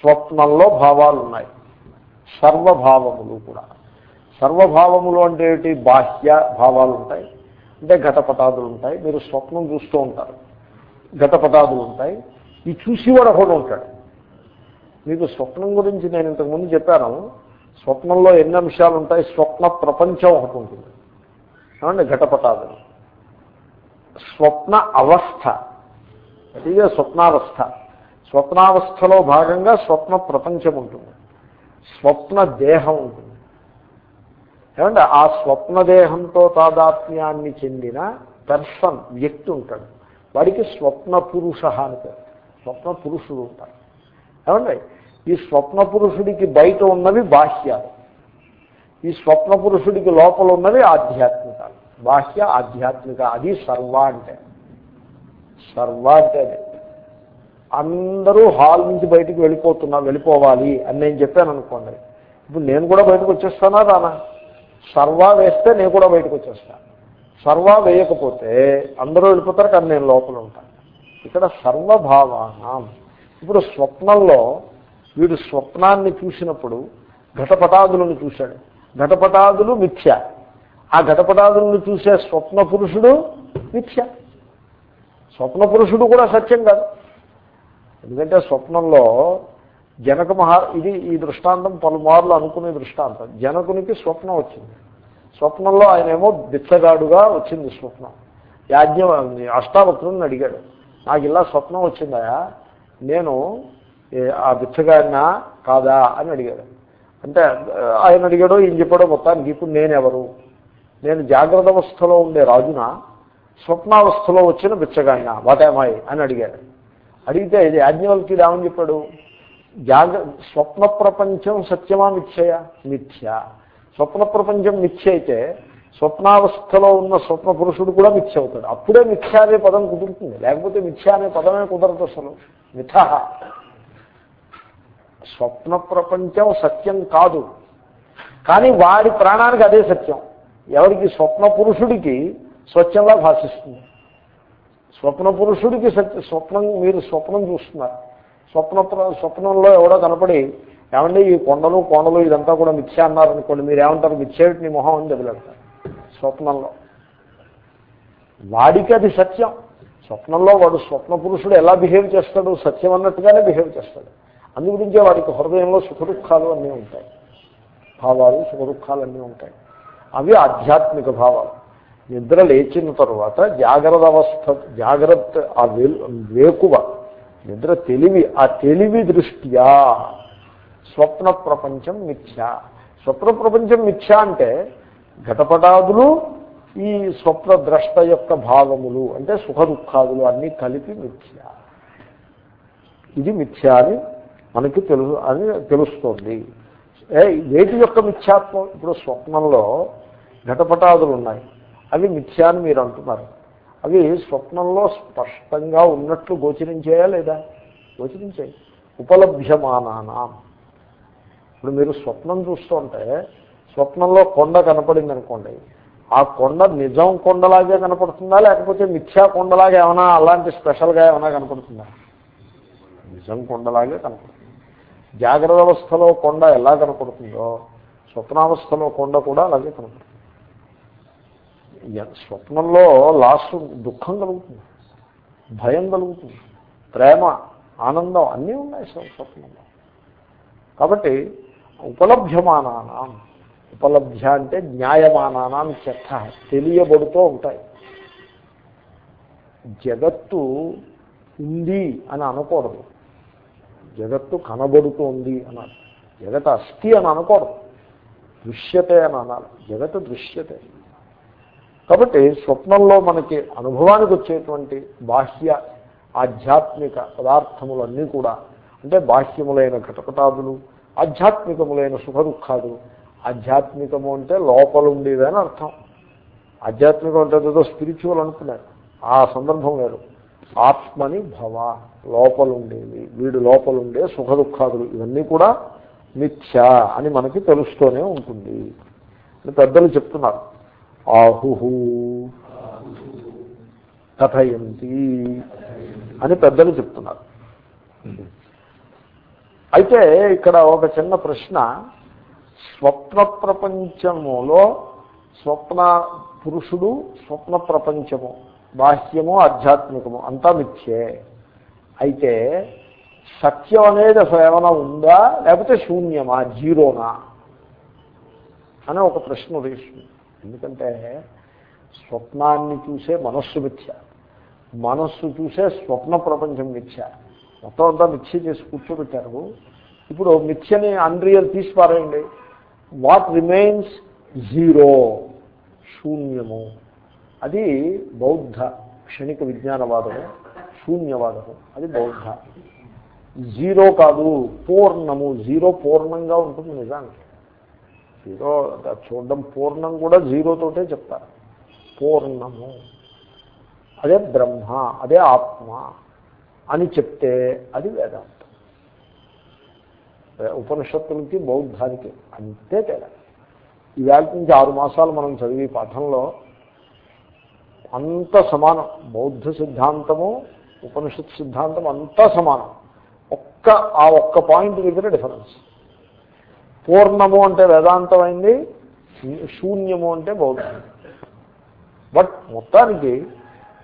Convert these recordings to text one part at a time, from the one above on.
స్వప్నంలో భావాలు ఉన్నాయి సర్వభావములు కూడా. సర్వభావములు అంటే ఏమిటి? బాహ్య భావాలు ఉంటాయి అంటే ఘటపటాదులు ఉంటాయి మీరు స్వప్నం చూస్తూ ఉంటారు. ఘటపటాదులు ఉంటాయి ఈ చూసేవాడు ఒకడు ఉంటాడు. మీకు స్వప్నం గురించి నేను ఇంతకుముందు చెప్పాను. స్వప్నంలో ఎన్ని అంశాలు ఉంటాయి స్వప్న ప్రపంచం ఒకటి ఉంటుంది. ఏమండి? ఘటపటాదులు. స్వప్న అవస్థ. అదే స్వప్నావస్థ. స్వప్నావస్థలో భాగంగా స్వప్న ప్రపంచం ఉంటుంది స్వప్న దేహం ఉంటుంది. ఏమంటే ఆ స్వప్న దేహంతో తాదాత్మ్యాన్ని చెందిన పెర్సన్ వ్యక్తి ఉంటాడు. వాడికి స్వప్న పురుష అని పేరు. స్వప్న పురుషుడు ఉంటారు ఏమండి ఈ స్వప్న పురుషుడికి బయట ఉన్నవి బాహ్యాలు. ఈ స్వప్న పురుషుడికి లోపల ఉన్నవి ఆధ్యాత్మికాలు. బాహ్య ఆధ్యాత్మిక అది సర్వ అంటే. సర్వ అంటే అందరూ హాల్ నుంచి బయటికి వెళ్ళిపోతున్నా వెళ్ళిపోవాలి అని నేను చెప్పాను అనుకోండి. ఇప్పుడు నేను కూడా బయటకు వచ్చేస్తానా రానా? సర్వా వేస్తే నేను కూడా బయటకు వచ్చేస్తాను సర్వా వేయకపోతే అందరూ వెళ్ళిపోతారు కానీ నేను లోపల ఉంటాను ఇక్కడ సర్వభావానం. ఇప్పుడు స్వప్నంలో వీడు స్వప్నాన్ని చూసినప్పుడు ఘటపటాదులను చూశాడు. ఘటపటాదులు మిథ్య. ఆ ఘటపటాదులను చూసే స్వప్న పురుషుడు మిథ్య. స్వప్న పురుషుడు కూడా సత్యం కాదు. ఎందుకంటే స్వప్నంలో జనక మహా ఇది ఈ దృష్టాంతం పలుమార్లు అనుకునే దృష్టాంతం. జనకునికి స్వప్నం వచ్చింది. స్వప్నంలో ఆయన ఏమో బిచ్చగాడుగా వచ్చింది స్వప్నం. యాజ్ఞ అష్టావక్రుని అడిగాడు. నాకు ఇలా స్వప్నం వచ్చిందయా నేను ఆ బిచ్చగాడినా కాదా అని అడిగాడు. అంటే ఆయన అడిగాడో ఈయన చెప్పాడో మొత్తానికి ఇప్పుడు నేనెవరు? నేను జాగ్రత్త అవస్థలో ఉండే రాజున? స్వప్నావస్థలో వచ్చిన బిచ్చగాడినా? వాటేమాయి అని అడిగాడు. అడిగితే ఇది యాజ్ఞవల్కి ఏమని చెప్పాడు. జాగ్ర స్వప్న ప్రపంచం సత్యమా మిథ్యయ? మిథ్య. స్వప్న ప్రపంచం మిథ్య అయితే స్వప్నావస్థలో ఉన్న స్వప్న పురుషుడు కూడా మిథ్య అవుతాడు. అప్పుడే మిథ్య అనే పదం కుదురుతుంది. లేకపోతే మిథ్య అనే పదమే కుదరదు అసలు. మిథ స్వప్న ప్రపంచం సత్యం కాదు. కానీ వాడి ప్రాణానికి అదే సత్యం. ఎవరికి? స్వప్న పురుషుడికి స్వచ్ఛంగా భాషిస్తుంది. స్వప్న పురుషుడికి సత్య స్వప్నం మీరు స్వప్నం చూస్తున్నారు. స్వప్న స్వప్నంలో ఎవడో కనపడి ఏమండి ఈ కొండలు కొండలు ఇదంతా కూడా మిథ్య అన్నారనుకోండి మీరు ఏమంటారు మిథ్యేమిటి నీ మొహం అని దెబ్బలాడతారు స్వప్నంలో. వాడికి అది సత్యం. స్వప్నంలో వాడు స్వప్న పురుషుడు ఎలా బిహేవ్ చేస్తాడు? సత్యం అన్నట్టుగానే బిహేవ్ చేస్తాడు. అందు గురించే వాడికి హృదయంలో సుఖ దుఃఖాలు అన్నీ ఉంటాయి. భావాలు సుఖ దుఃఖాలు అన్నీ ఉంటాయి. అవి ఆధ్యాత్మిక భావాలు. నిద్ర లేచిన తర్వాత జాగ్రత్త అవస్థ జాగ్రత్త ఆ వేకువ నిద్ర తెలివి ఆ తెలివి దృష్ట్యా. స్వప్న ప్రపంచం మిథ్య. స్వప్న ప్రపంచం మిథ్య అంటే ఘటపటాదులు ఈ స్వప్న ద్రష్ట యొక్క భావములు అంటే సుఖ దుఃఖాదులు అన్నీ కలిపి మిథ్య. ఇది మిథ్య అని మనకి తెలుసు అని తెలుస్తోంది. ఏ వేటి యొక్క మిథ్యాత్వం? ఇప్పుడు స్వప్నంలో ఘటపటాదులు ఉన్నాయి. అవి మిథ్యా అని మీరు అంటున్నారు. అవి స్వప్నంలో స్పష్టంగా ఉన్నట్లు గోచరించేయా లేదా? గోచరించాయి ఉపలభ్యమానానాం. ఇప్పుడు మీరు స్వప్నం చూస్తుంటే స్వప్నంలో కొండ కనపడింది అనుకోండి ఆ కొండ నిజం కొండలాగే కనపడుతుందా? లేకపోతే మిథ్యా కొండలాగా ఏమైనా అలాంటి స్పెషల్గా ఏమైనా కనపడుతుందా? నిజం కొండలాగే కనపడుతుంది. జాగ్రత్త అవస్థలో కొండ ఎలా కనపడుతుందో స్వప్నావస్థలో కొండ కూడా అలాగే కనపడుతుంది. స్వప్నంలో లాస్ట్ దుఃఖం కలుగుతుంది. భయం కలుగుతుంది. ప్రేమ ఆనందం అన్నీ ఉన్నాయి స్వప్నంలో. కాబట్టి ఉపలభ్యమానానం ఉపలభ్య అంటే న్యాయమానానం చెత్త తెలియబడుతూ ఉంటాయి. జగత్తు ఉంది అని అనకూడదు. జగత్తు కనబడుతోంది అనాలి. జగత్ అస్థి అని అనకూడదు. దృశ్యతే అని అనాలి. జగత్ దృశ్యతే. కాబట్టి స్వప్నంలో మనకి అనుభవానికి వచ్చేటువంటి బాహ్య ఆధ్యాత్మిక పదార్థములన్నీ కూడా అంటే బాహ్యములైన ఘటపటాదులు ఆధ్యాత్మికములైన సుఖ దుఃఖాదులు ఆధ్యాత్మికము అంటే లోపలుండేది ఉండేదని అర్థం. ఆధ్యాత్మికం అంటే ఏదో స్పిరిచువల్ అనుకున్నారు. ఆ సందర్భం లేదు ఆత్మని భవ లోపలుండేవి వీడు లోపలుండే సుఖ దుఃఖాదులు ఇవన్నీ కూడా మిథ్య అని మనకి తెలుస్తూనే ఉంటుంది. అని పెద్దలు చెప్తున్నారు. ఆహు కథయంతి అని పెద్దలు చెప్తున్నారు. అయితే ఇక్కడ ఒక చిన్న ప్రశ్న. స్వప్న ప్రపంచములో స్వప్న పురుషుడు స్వప్న ప్రపంచము బాహ్యము ఆధ్యాత్మికము అంతా మిథ్యే. అయితే సత్యం అనేది అసలు ఏమైనా ఉందా? లేకపోతే శూన్యమా? జీరోనా? అనే ఒక ప్రశ్న ఉదయిస్తుంది. ఎందుకంటే స్వప్నాన్ని చూసే మనస్సు మిథ్య. మనస్సు చూసే స్వప్న ప్రపంచం మిథ్య. మొత్తం అంతా మిథ్య చేసి కూర్చోబెట్టారు. ఇప్పుడు మిథ్యని అన్రియల్ తీసి పారేయండి వాట్ రిమైన్స్ జీరో శూన్యము. అది బౌద్ధ క్షణిక విజ్ఞానవాదము. శూన్యవాదము. అది బౌద్ధ. జీరో కాదు పూర్ణము. జీరో పూర్ణంగా ఉంటుంది నిజానికి. జీరో చూడడం పూర్ణం కూడా జీరోతోటే చెప్తారు. పూర్ణము. అదే బ్రహ్మ అదే ఆత్మ అని చెప్తే అది వేదాంతం. ఉపనిషత్తులకి బౌద్ధానికి అంతే తేడా. ఈవేళ నుంచి ఆరు మాసాలు మనం చదివి పాఠంలో అంత సమానం. బౌద్ధ సిద్ధాంతము ఉపనిషత్ సిద్ధాంతం అంతా సమానం. ఒక్క ఆ ఒక్క పాయింట్ దగ్గర డిఫరెన్స్. పూర్ణము అంటే వేదాంతం అయింది శూన్యము అంటే బౌద్ధం బట్ మొత్తానికి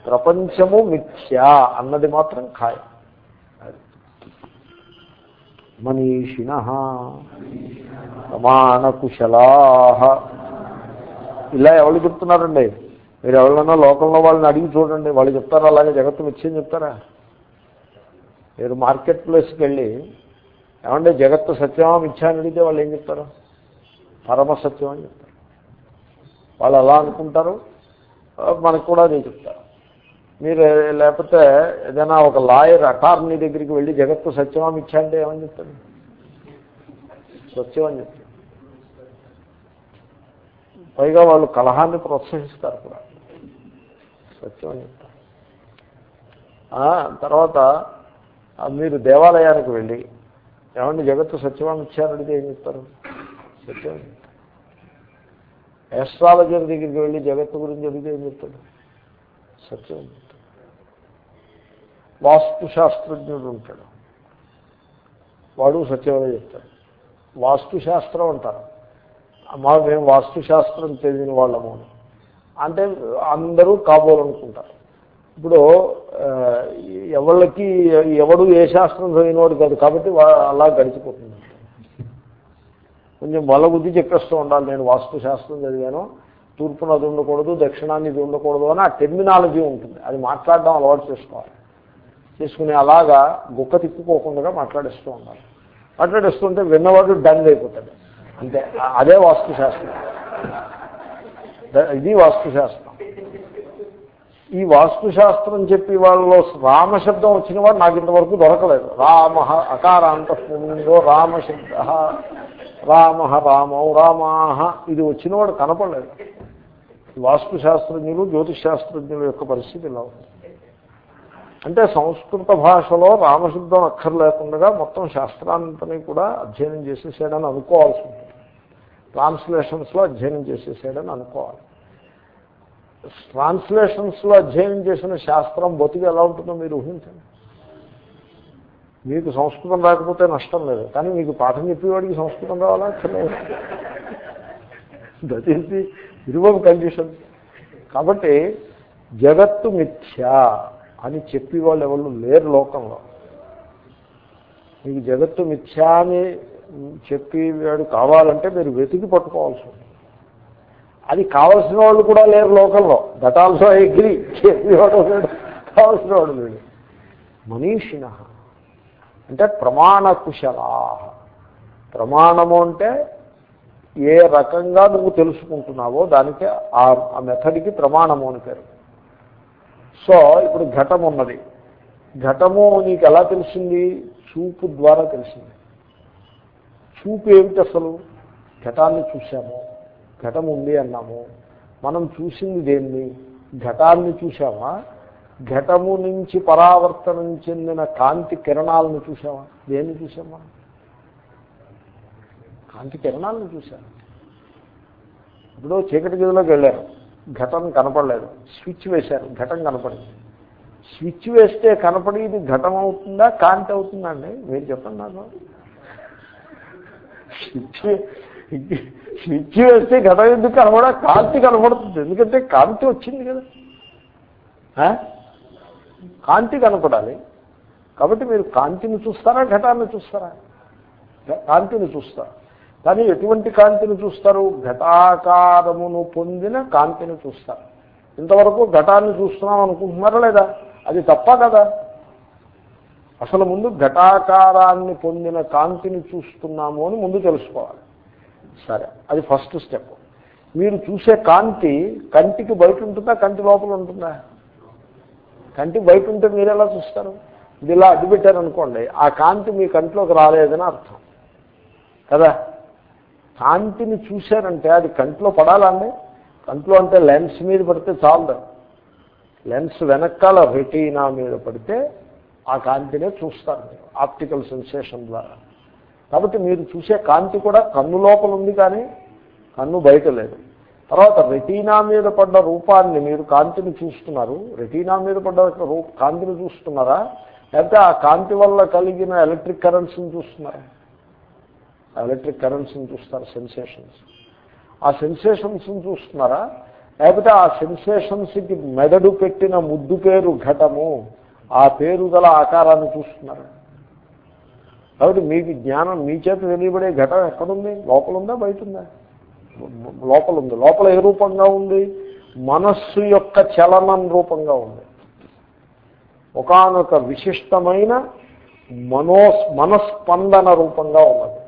ప్రపంచము మిథ్య అన్నది మాత్రం ఖాయ. మనీషిణ సమానకుశలా. ఇలా ఎవరు చెప్తున్నారండి? మీరు ఎవరైనా లోకంలో వాళ్ళని అడిగి చూడండి. వాళ్ళు చెప్తారా? అలాగే జగత్తు మిథ్యం చెప్తారా? మీరు మార్కెట్ ప్లేస్కి వెళ్ళి ఏమంటే జగత్తు సత్యమా మిథ్యా అని అడిగితే వాళ్ళు ఏం చెప్తారు? పరమ సత్యం అని చెప్తారు. వాళ్ళు అలా అనుకుంటారు. మనకు కూడా అదే చెప్తారు. మీరు లేకపోతే ఏదైనా ఒక లాయర్ అటార్నీ దగ్గరికి వెళ్ళి జగత్తు సత్యమా మిథ్యా అంటే ఏమని చెప్తాడు సత్యం అని చెప్తాడు పైగా వాళ్ళు కలహాన్ని ప్రోత్సహిస్తారు కూడా. సత్యం అని చెప్తారు. తర్వాత మీరు దేవాలయానికి వెళ్ళి ఏమంటే జగత్తు సత్యమా మిథ్యాన్ని ఏం చెప్తారు? సత్యం. ఏస్ట్రాలజర్ దగ్గరికి వెళ్ళి జగత్తు గురించి అడిగితే ఏం చెప్తాడు? సత్యం చెప్తాడు? వాస్తు శాస్త్రజ్ఞుడు ఉంటాడు. వాడు సత్యమనే చెప్తాడు. వాస్తు శాస్త్రం అంటారు. మా మేము వాస్తు శాస్త్రం తెలియని వాళ్ళము అంటే అందరూ కాబోలనుకుంటారు ఇప్పుడు ఎవళ్ళకి ఎవడు ఏ శాస్త్రం చదివినవాడు కాదు కాబట్టి అలా గడిచిపోతుంది. కొంచెం బల బుద్ధి చెప్పేస్తూ ఉండాలి. నేను వాస్తు శాస్త్రం చదివాను. తూర్పున అది ఉండకూడదు దక్షిణాన్ని ఇది ఉండకూడదు అని ఆ టెర్మినాలజీ ఉంటుంది. అది మాట్లాడడం అలవాటు చేసుకోవాలి. చేసుకుని అలాగా గుక్క తిప్పుకోకుండా మాట్లాడిస్తూ ఉండాలి. మాట్లాడిస్తుంటే విన్నవాడు డంగ్ అయిపోతాడు. అంతే. అదే వాస్తు శాస్త్రం. ఇది వాస్తు శాస్త్రం. ఈ వాస్తుశాస్త్రం చెప్పి వాళ్ళలో రామశబ్దం వచ్చిన వాడు నాకు ఇంతవరకు దొరకలేదు. రామ అకారాంత ముందో రామశబ్ద రామ రామౌ రామాహ ఇది వచ్చినవాడు కనపడలేదు. వాస్తుశాస్త్రజ్ఞులు శాస్త్రజ్ఞులు యొక్క పరిస్థితి ఇలా ఉంది. అంటే సంస్కృత భాషలో రామశబ్దం అక్కర్లేకుండా మొత్తం శాస్త్రాంతని కూడా అధ్యయనం చేసేసాడని అనుకోవాల్సి ఉంటుంది. ట్రాన్స్లేషన్స్లో అధ్యయనం చేసేసాడని అనుకోవాలి. ట్రాన్స్లేషన్స్లో అధ్యయనం చేసిన శాస్త్రం బతికి ఎలా ఉంటుందో మీరు ఊహించండి. మీకు సంస్కృతం రాకపోతే నష్టం లేదు. కానీ మీకు పాఠం చెప్పేవాడికి సంస్కృతం రావాలా? చిన్నది దట్ ఈస్ ది కండిషన్. కాబట్టి జగత్తు మిథ్య అని చెప్పి వాళ్ళు ఎవరు లేరు లోకంలో. మీకు జగత్తు మిథ్యా అని చెప్పి వాడు కావాలంటే మీరు వెతికి పట్టుకోవాల్సి ఉంది అది కావలసిన వాళ్ళు కూడా లేరు లోకంలో. దట్ ఆల్సో అగ్రి చేసేవాడు కావలసిన వాడు లేడు మనీషిణ. అంటే ప్రమాణ కుశలా. ప్రమాణము అంటే ఏ రకంగా నువ్వు తెలుసుకుంటున్నావో దానికి ఆ మెథడ్కి ప్రమాణము అని పేరు. సో ఇప్పుడు ఘటం ఉన్నది. ఘటము నీకు ఎలా తెలిసింది? చూపు ద్వారా తెలిసింది. చూపు ఏమిటి అసలు? ఘటాన్ని చూసాము ఘటం ఉంది అన్నాము. మనం చూసింది దేన్ని? ఘటాన్ని చూసామా ఘటము నుంచి పరావర్తనం చెందిన కాంతి కిరణాలను చూసామా దేన్ని చూసామా కాంతి కిరణాలను చూశాను ఇప్పుడు చీకటి గదిలోకి వెళ్ళారు ఘటం కనపడలేదు. స్విచ్ వేశారు. ఘటం కనపడింది. స్విచ్ వేస్తే కనపడేది ఘటం అవుతుందా? కాంతి అవుతుందా అండి? మీరు చెప్పండి నాకు. స్విచ్ స్విచ్ వేస్తే ఘటం ఎందుకు కనబడ కాంతి కనబడుతుంది. ఎందుకంటే కాంతి వచ్చింది కదా. ఆ? కాంతి కనపడాలి. కాబట్టి మీరు కాంతిని చూస్తారా ఘటాన్ని చూస్తారా? కాంతిని చూస్తారు. కానీ ఎటువంటి కాంతిని చూస్తారు? ఘటాకారమును పొందిన కాంతిని చూస్తారు. ఇంతవరకు ఘటాన్ని చూస్తున్నాం అనుకుంటున్నారా లేదా? అది తప్ప కదా. అసలు ముందు ఘటాకారాన్ని పొందిన కాంతిని చూస్తున్నాము అని ముందు తెలుసుకోవాలి. సరే అది ఫస్ట్ స్టెప్. మీరు చూసే కాంతి కంటికి బయట ఉంటుందా కంటి లోపల ఉంటుందా కంటి బయట ఉంటే మీరు ఎలా చూస్తారు? ఇది ఇలా అడ్డు పెట్టారనుకోండి ఆ కాంతి మీ కంటిలోకి రాలేదని అర్థం. కదా? కాంతిని చూశారంటే అది కంటిలో పడాలండి కంట్లో అంటే లెన్స్ మీద పడితే చాలదు. లెన్స్ వెనకాల రెటీనా మీద పడితే ఆ కాంతినే చూస్తారు ఆప్టికల్ సెన్సేషన్ ద్వారా. కాబట్టి మీరు చూసే కాంతి కూడా కన్ను లోపల ఉంది కానీ కన్ను బయట లేదు. తర్వాత రెటీనా మీద పడ్డ రూపాన్ని మీరు కాంతిని చూస్తున్నారు. రెటీనా మీద పడ్డ రూ- కాంతిని చూస్తున్నారా? లేకపోతే ఆ కాంతి వల్ల కలిగిన ఎలక్ట్రిక్ కరెంట్స్ని చూస్తున్నారా? ఎలక్ట్రిక్ కరెంట్స్ని చూస్తారు? సెన్సేషన్స్. ఆ సెన్సేషన్స్ని చూస్తున్నారా? లేకపోతే ఆ సెన్సేషన్స్కి మెదడు పెట్టిన ముద్దు పేరు ఘటము ఆ పేరు గల ఆకారాన్ని చూస్తున్నారా? కాబట్టి మీకు జ్ఞానం మీ చేత తెలియబడే ఘటం ఎక్కడుంది? లోపల ఉందా బయట ఉందా లోపల ఉంది లోపల ఏ రూపంగా ఉంది? మనస్సు యొక్క చలనం రూపంగా ఉంది. ఒకానొక విశిష్టమైన మనో మనస్పందన రూపంగా ఉన్నది.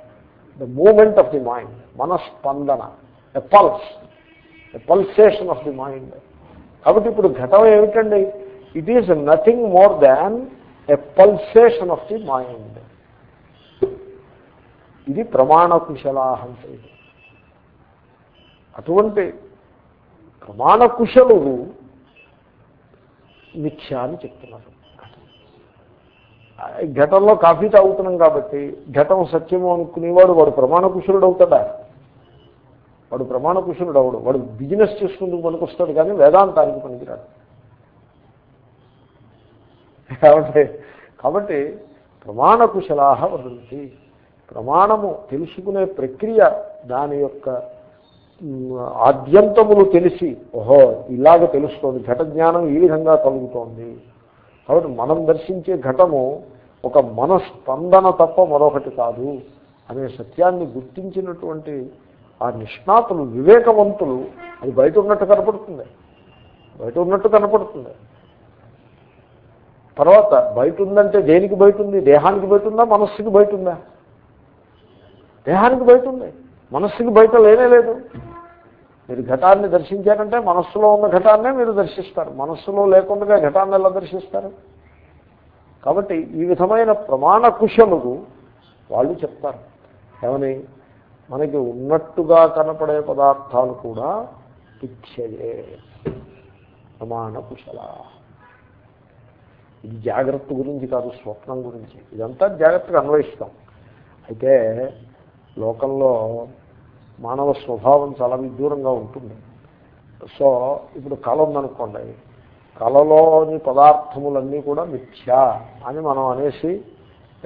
The moment of the mind మనస్పందన. A pulse a pulsation of the mind కాబట్టి ఇప్పుడు ఘటం ఏమిటండి? It is nothing more than a pulsation of the mind ఇది ప్రమాణ కుశలాహంటే ఇది అటువంటి ప్రమాణ కుశలుడు మిథ్య అని చెప్తున్నారు. ఘటంలో కాఫీ తాగుతున్నాం కాబట్టి ఘటం సత్యము అనుకునేవాడు వాడు ప్రమాణ కుశలుడు అవుతాడా? వాడు ప్రమాణ కుశలుడు అవడు. వాడు బిజినెస్ చేసుకుందుకు పనికొస్తాడు కానీ వేదాంతానికి పనికిరాడు. కాబట్టి కాబట్టి ప్రమాణ కుశలాహ వదంతి ప్రమాణము తెలుసుకునే ప్రక్రియ దాని యొక్క ఆద్యంతములు తెలిసి ఓహో ఇలాగ తెలుస్తోంది ఘట జ్ఞానం ఈ విధంగా కలుగుతోంది. కాబట్టి మనం దర్శించే ఘటము ఒక మనస్పందన తప్ప మరొకటి కాదు అనే సత్యాన్ని గుర్తించినటువంటి ఆ నిష్ణాతులు వివేకవంతులు అది బయట ఉన్నట్టు కనపడుతుంది. బయట ఉన్నట్టు కనపడుతుంది. తర్వాత బయట ఉందంటే దేనికి బయట ఉంది? దేహానికి బయట ఉందా? మనస్సుకి బయట ఉందా? దేహానికి బయట ఉంది మనస్సుకి బయట లేనే లేదు. మీరు ఘటాన్ని దర్శించారంటే మనస్సులో ఉన్న ఘటాన్నే మీరు దర్శిస్తారు. మనస్సులో లేకుండా ఘటాన్ని ఎలా దర్శిస్తారు? కాబట్టి ఈ విధమైన ప్రమాణ కుశలుడు వాళ్ళు చెప్తారు. ఏమని? మనకి ఉన్నట్టుగా కనపడే పదార్థాలు కూడా పిచ్చయే. ప్రమాణ కుశల. ఇది జాగ్రత్త గురించి కాదు స్వప్నం గురించి. ఇదంతా జాగ్రత్తగా అన్వయిస్తాం. అయితే లోకంలో మానవ స్వభావం చాలా విదూరంగా ఉంటుంది. సో ఇప్పుడు కళ ఉందనుకోండి. కళలోని పదార్థములన్నీ కూడా మిథ్యా అని మనం అనేసి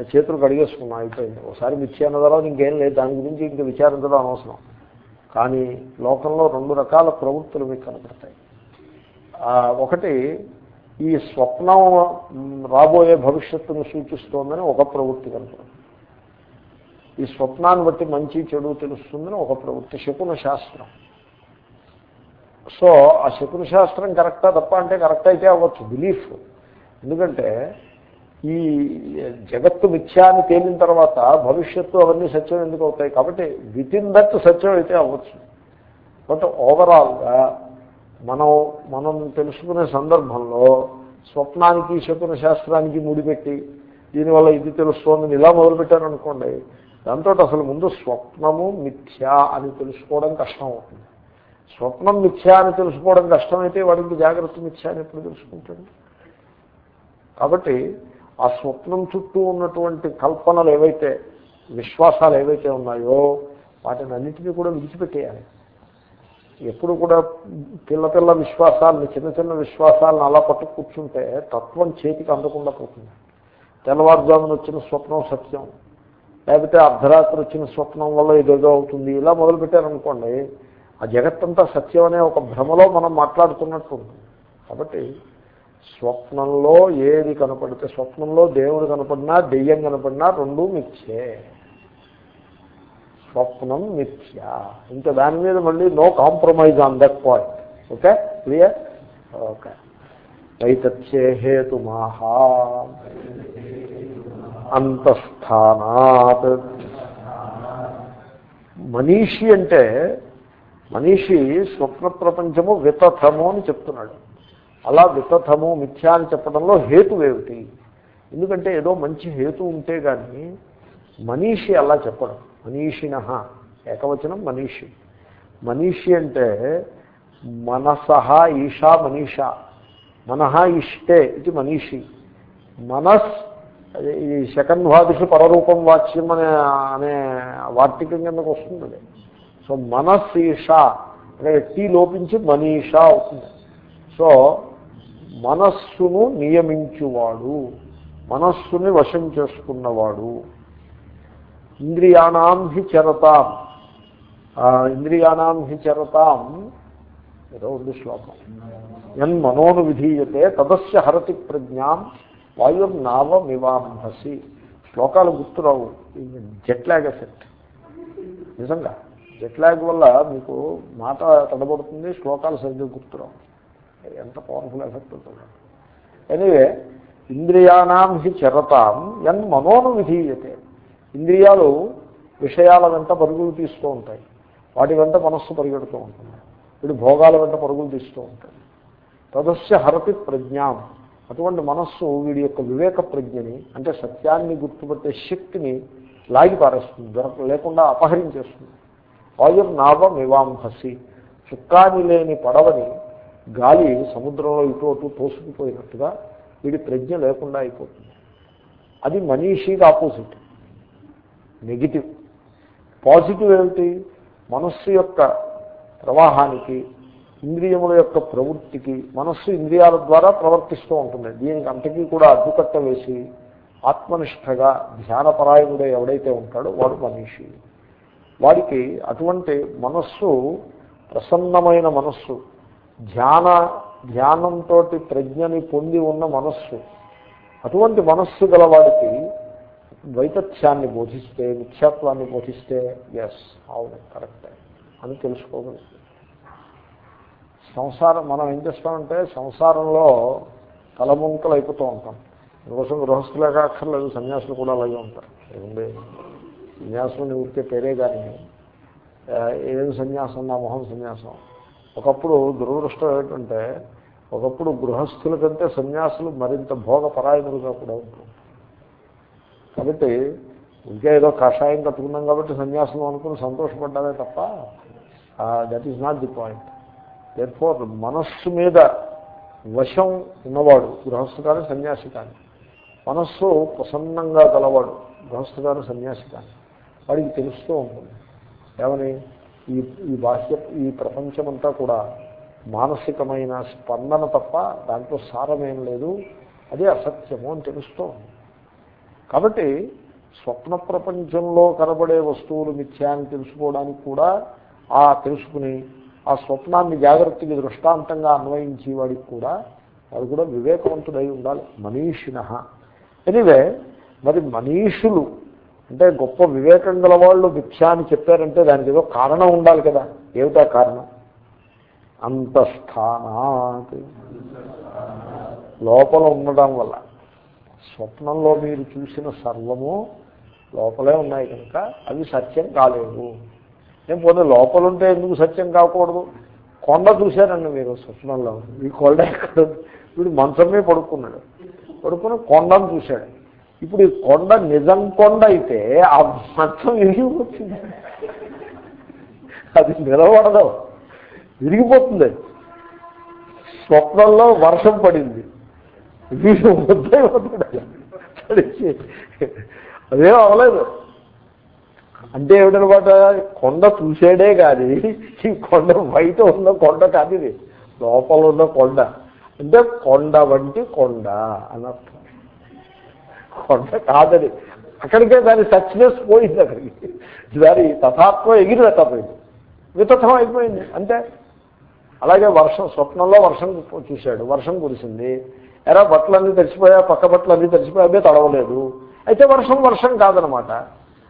చేతులు కడిగేసుకున్నాం అయిపోయింది. ఒకసారి మిథ్య అన్న తర్వాత ఇంకేం లేదు దాని గురించి ఇంక విచారించడం అనవసరం. కానీ లోకంలో రెండు రకాల ప్రవృత్తులు మీకు కనపడతాయి. ఒకటి ఈ స్వప్నం రాబోయే భవిష్యత్తును సూచిస్తోందని ఒక ప్రవృత్తి కనపడుతుంది. ఈ స్వప్నాన్ని బట్టి మంచి చెడు తెలుస్తుందని ఒక ప్రవృత్తి శకున శాస్త్రం. సో ఆ శకున శాస్త్రం కరెక్టా తప్ప అంటే కరెక్ట్ అయితే అవ్వచ్చు బిలీఫ్. ఎందుకంటే ఈ జగత్తు మిథ్యాన్ని తేలిన తర్వాత భవిష్యత్తు అవన్నీ సత్యం ఎందుకు అవుతాయి? కాబట్టి విత్ ఇన్ దట్ సత్యం అయితే అవ్వచ్చు. బట్ ఓవరాల్గా మనం మనం తెలుసుకునే సందర్భంలో స్వప్నానికి శకున శాస్త్రానికి ముడిపెట్టి దీనివల్ల ఇది తెలుస్తోందని ఇలా మొదలుపెట్టారనుకోండి దాంతో అసలు ముందు స్వప్నము మిథ్యా అని తెలుసుకోవడం కష్టం అవుతుంది. స్వప్నం మిథ్యా అని తెలుసుకోవడం కష్టమైతే వాడికి జాగ్రత్త మిథ్యా అని ఎప్పుడు తెలుసుకుంటాడు? కాబట్టి ఆ స్వప్నం చుట్టూ ఉన్నటువంటి కల్పనలు ఏవైతే విశ్వాసాలు ఏవైతే ఉన్నాయో వాటిని అన్నింటినీ కూడా విడిచిపెట్టేయాలి. ఎప్పుడు కూడా పిల్ల పిల్ల విశ్వాసాలని చిన్న చిన్న విశ్వాసాలను అలా పట్టు కూర్చుంటే తత్వం చేతికి అందకుండా పోతుంది. తెల్లవారుజామున వచ్చిన స్వప్నం సత్యం. లేకపోతే అర్ధరాత్రి వచ్చిన స్వప్నం వల్ల ఏదేదో అవుతుంది. ఇలా మొదలుపెట్టారనుకోండి ఆ జగత్తంతా సత్యం అనే ఒక భ్రమలో మనం మాట్లాడుతున్నట్టు ఉంటుంది. కాబట్టి స్వప్నంలో ఏది కనపడితే స్వప్నంలో దేవుడు కనపడినా దెయ్యం కనపడినా రెండూ మిథ్యే. స్వప్నం మిథ్య. ఇంకా దాని మీద మళ్ళీ no compromise on that point. Okay? Clear? Okay. వైతత్యే హేతుమాహా. అంతస్థానాత్. మనీషి అంటే మనీషి స్వప్న ప్రపంచము వితథము అని చెప్తున్నాడు. అలా వితథము మిథ్యా అని చెప్పడంలో హేతు ఏమిటి? ఎందుకంటే ఏదో మంచి హేతు ఉంటే కానీ మనీషి అలా చెప్పడం. మనీషిన ఏకవచనం మనీషి. మనీషి అంటే మనసహ ఈషా మనీష. మనహ ఇష్టే ఇది మనీషి. మనస్ ఈ సెకండ్ ద్వాదశి పరరూపం వాచ్యం అనే అనే వార్తికం కిందకు వస్తుంది. సో మనశీష అంటే టీ లోపించి మనీష అవుతుంది. సో మనస్సును నియమించువాడు మనస్సుని వశం చేసుకున్నవాడు. ఇంద్రియాణం హి చరతాం. ఇంద్రియాణం హి చరతాం. ఏదో ఉంది శ్లోకం. ఎన్ మనోను విధీయతే తదస్య హరతి ప్రజ్ఞాం. వాయుర్నావమివాంహసి శ్లోకాలు గుర్తురావు. జెట్ లాగ్ ఎఫెక్ట్ నిజంగా. జెట్ లాగ్ వల్ల మీకు మాట తడబడుతుంది శ్లోకాలు సరిగ్గా గుర్తురావు. ఎంత పవర్ఫుల్ ఎఫెక్ట్ ఉంటుంది. ఎనివే ఇంద్రియాణం హి చరతాం ఎన్ మనోను విధీయతే ఇంద్రియాలు విషయాల వెంట పరుగులు తీస్తూ ఉంటాయి. వాటి వెంట మనస్సు పరిగెడుతూ ఉంటుంది. వీడు భోగాల వెంట పరుగులు తీస్తూ ఉంటాడు తదస్య హరతి ప్రజ్ఞాం. అటువంటి మనస్సు వీడి యొక్క వివేక ప్రజ్ఞని అంటే సత్యాన్ని గుర్తుపట్టే శక్తిని లాగి పారేస్తుంది దొరక లేకుండా అపహరించేస్తుంది. వాయుర్ నావం ఇవాంహసి చుక్కాని లేని పడవని గాలి సముద్రంలో ఇటు అటు తోసుకుపోయినట్టుగా వీడి ప్రజ్ఞ లేకుండా అయిపోతుంది. అది మనీషీకి ఆపోజిట్. నెగిటివ్. పాజిటివ్ ఏమిటి? మనస్సు యొక్క ప్రవాహానికి ఇంద్రియముల యొక్క ప్రవృత్తికి మనస్సు ఇంద్రియాల ద్వారా ప్రవర్తిస్తూ ఉంటుంది. దీనికి అంతకీ కూడా అడ్డుకట్ట వేసి ఆత్మనిష్టగా ధ్యానపరాయణుడే ఎవడైతే ఉంటాడో వాడు మనిషి. వాడికి అటువంటి మనస్సు ప్రసన్నమైన మనస్సు ధ్యాన ధ్యానంతో ప్రజ్ఞని పొంది ఉన్న మనస్సు అటువంటి మనస్సు గలవాడికి ద్వైతత్యాన్ని బోధిస్తే మిథ్యాత్వాన్ని బోధిస్తే ఎస్ అవును కరెక్టే అని తెలుసుకోగలుగుతుంది సంసారం మనం ఏం చేస్తామంటే సంసారంలో తలముంకలు అయిపోతూ ఉంటాం. అందుకోసం గృహస్థులే కాక్కర్లేదు సన్యాసులు కూడా అలాగే ఉంటారు. ఏముంది? సన్యాసం ఊరికే పేరే కానీ ఏం సన్యాసం? నా మొహం సన్యాసం. ఒకప్పుడు దురదృష్టం ఏంటంటే ఒకప్పుడు గృహస్థుల కంటే సన్యాసులు మరింత భోగపరాయణులుగా కూడా ఉంటారు. కాబట్టి ఇంకా ఏదో కషాయం కట్టుకున్నాం కాబట్టి సన్యాసం అనుకుని సంతోషపడ్డామే తప్ప that is not the point therefore మనస్సు మీద వశం ఉన్నవాడు గృహస్థు కానీ సన్యాసి కానీ మనస్సు ప్రసన్నంగా గలవాడు గృహస్థు కానీ సన్యాసి కానీ వాడికి తెలుస్తూ ఉంటుంది ఏమని ఈ ఈ బాహ్య ఈ ప్రపంచమంతా కూడా మానసికమైన స్పందన తప్ప దాంట్లో సారమేం లేదు అదే అసత్యము అని తెలుస్తూ ఉంది కాబట్టి స్వప్న ప్రపంచంలో కనబడే వస్తువులు మిథ్యా అని తెలుసుకోవడానికి కూడా ఆ తెలుసుకుని ఆ స్వప్నాన్ని జాగ్రత్తకి దృష్టాంతంగా అన్వయించి వాడికి కూడా వాడు కూడా వివేకవంతుడై ఉండాలి. మనీషిణ. ఎనివే మరి మనీషులు అంటే గొప్ప వివేకం గల వాళ్ళు మిథ్యా అని చెప్పారంటే దానికి ఏదో కారణం ఉండాలి కదా. ఏమిటా కారణం? అంతఃస్థానాత్. లోపల ఉండడం వల్ల. స్వప్నంలో మీరు చూసిన సర్వము లోపలే ఉన్నాయి కనుక అవి సత్యం కాలేదు. నేను పోనీ లోపల ఉంటే ఎందుకు సత్యం కాకూడదు? కొండ చూశారండి మీరు స్వప్నంలో. ఈ కొండ ఎక్కడ? వీడు మంచమే పడుకున్నాడు. పడుకుని కొండను చూశాడు. ఇప్పుడు ఈ కొండ నిజం కొండ అయితే ఆ మంచం విరిగిపోతుంది అది నిలబడదు. విరిగిపోతుంది. స్వప్నంలో వర్షం పడింది. వీడు ముద్దైపోతాడు అదేం అవలేదు అంటే ఏమిటనమాట? కొండ చూసాడే కాదు ఈ కొండ బయట ఉన్న కొండ కాదు ఇది. లోపల ఉన్న కొండ. అంటే కొండ వంటి కొండ అనర్థం. కొండ కాదని. అక్కడికే దాని సచ్నెస్ పోయింది అక్కడికి. దాని తథాత్వం ఎగిరినట్టపోయింది. వితథం అయిపోయింది. అంతే అలాగే వర్షం స్వప్నంలో వర్షం చూశాడు. వర్షం కురిసింది. ఎరా బట్టలన్నీ తడిచిపోయా పక్క బట్టలన్నీ తడిచిపోయా అవే తడవలేదు. అయితే వర్షం వర్షం కాదనమాట.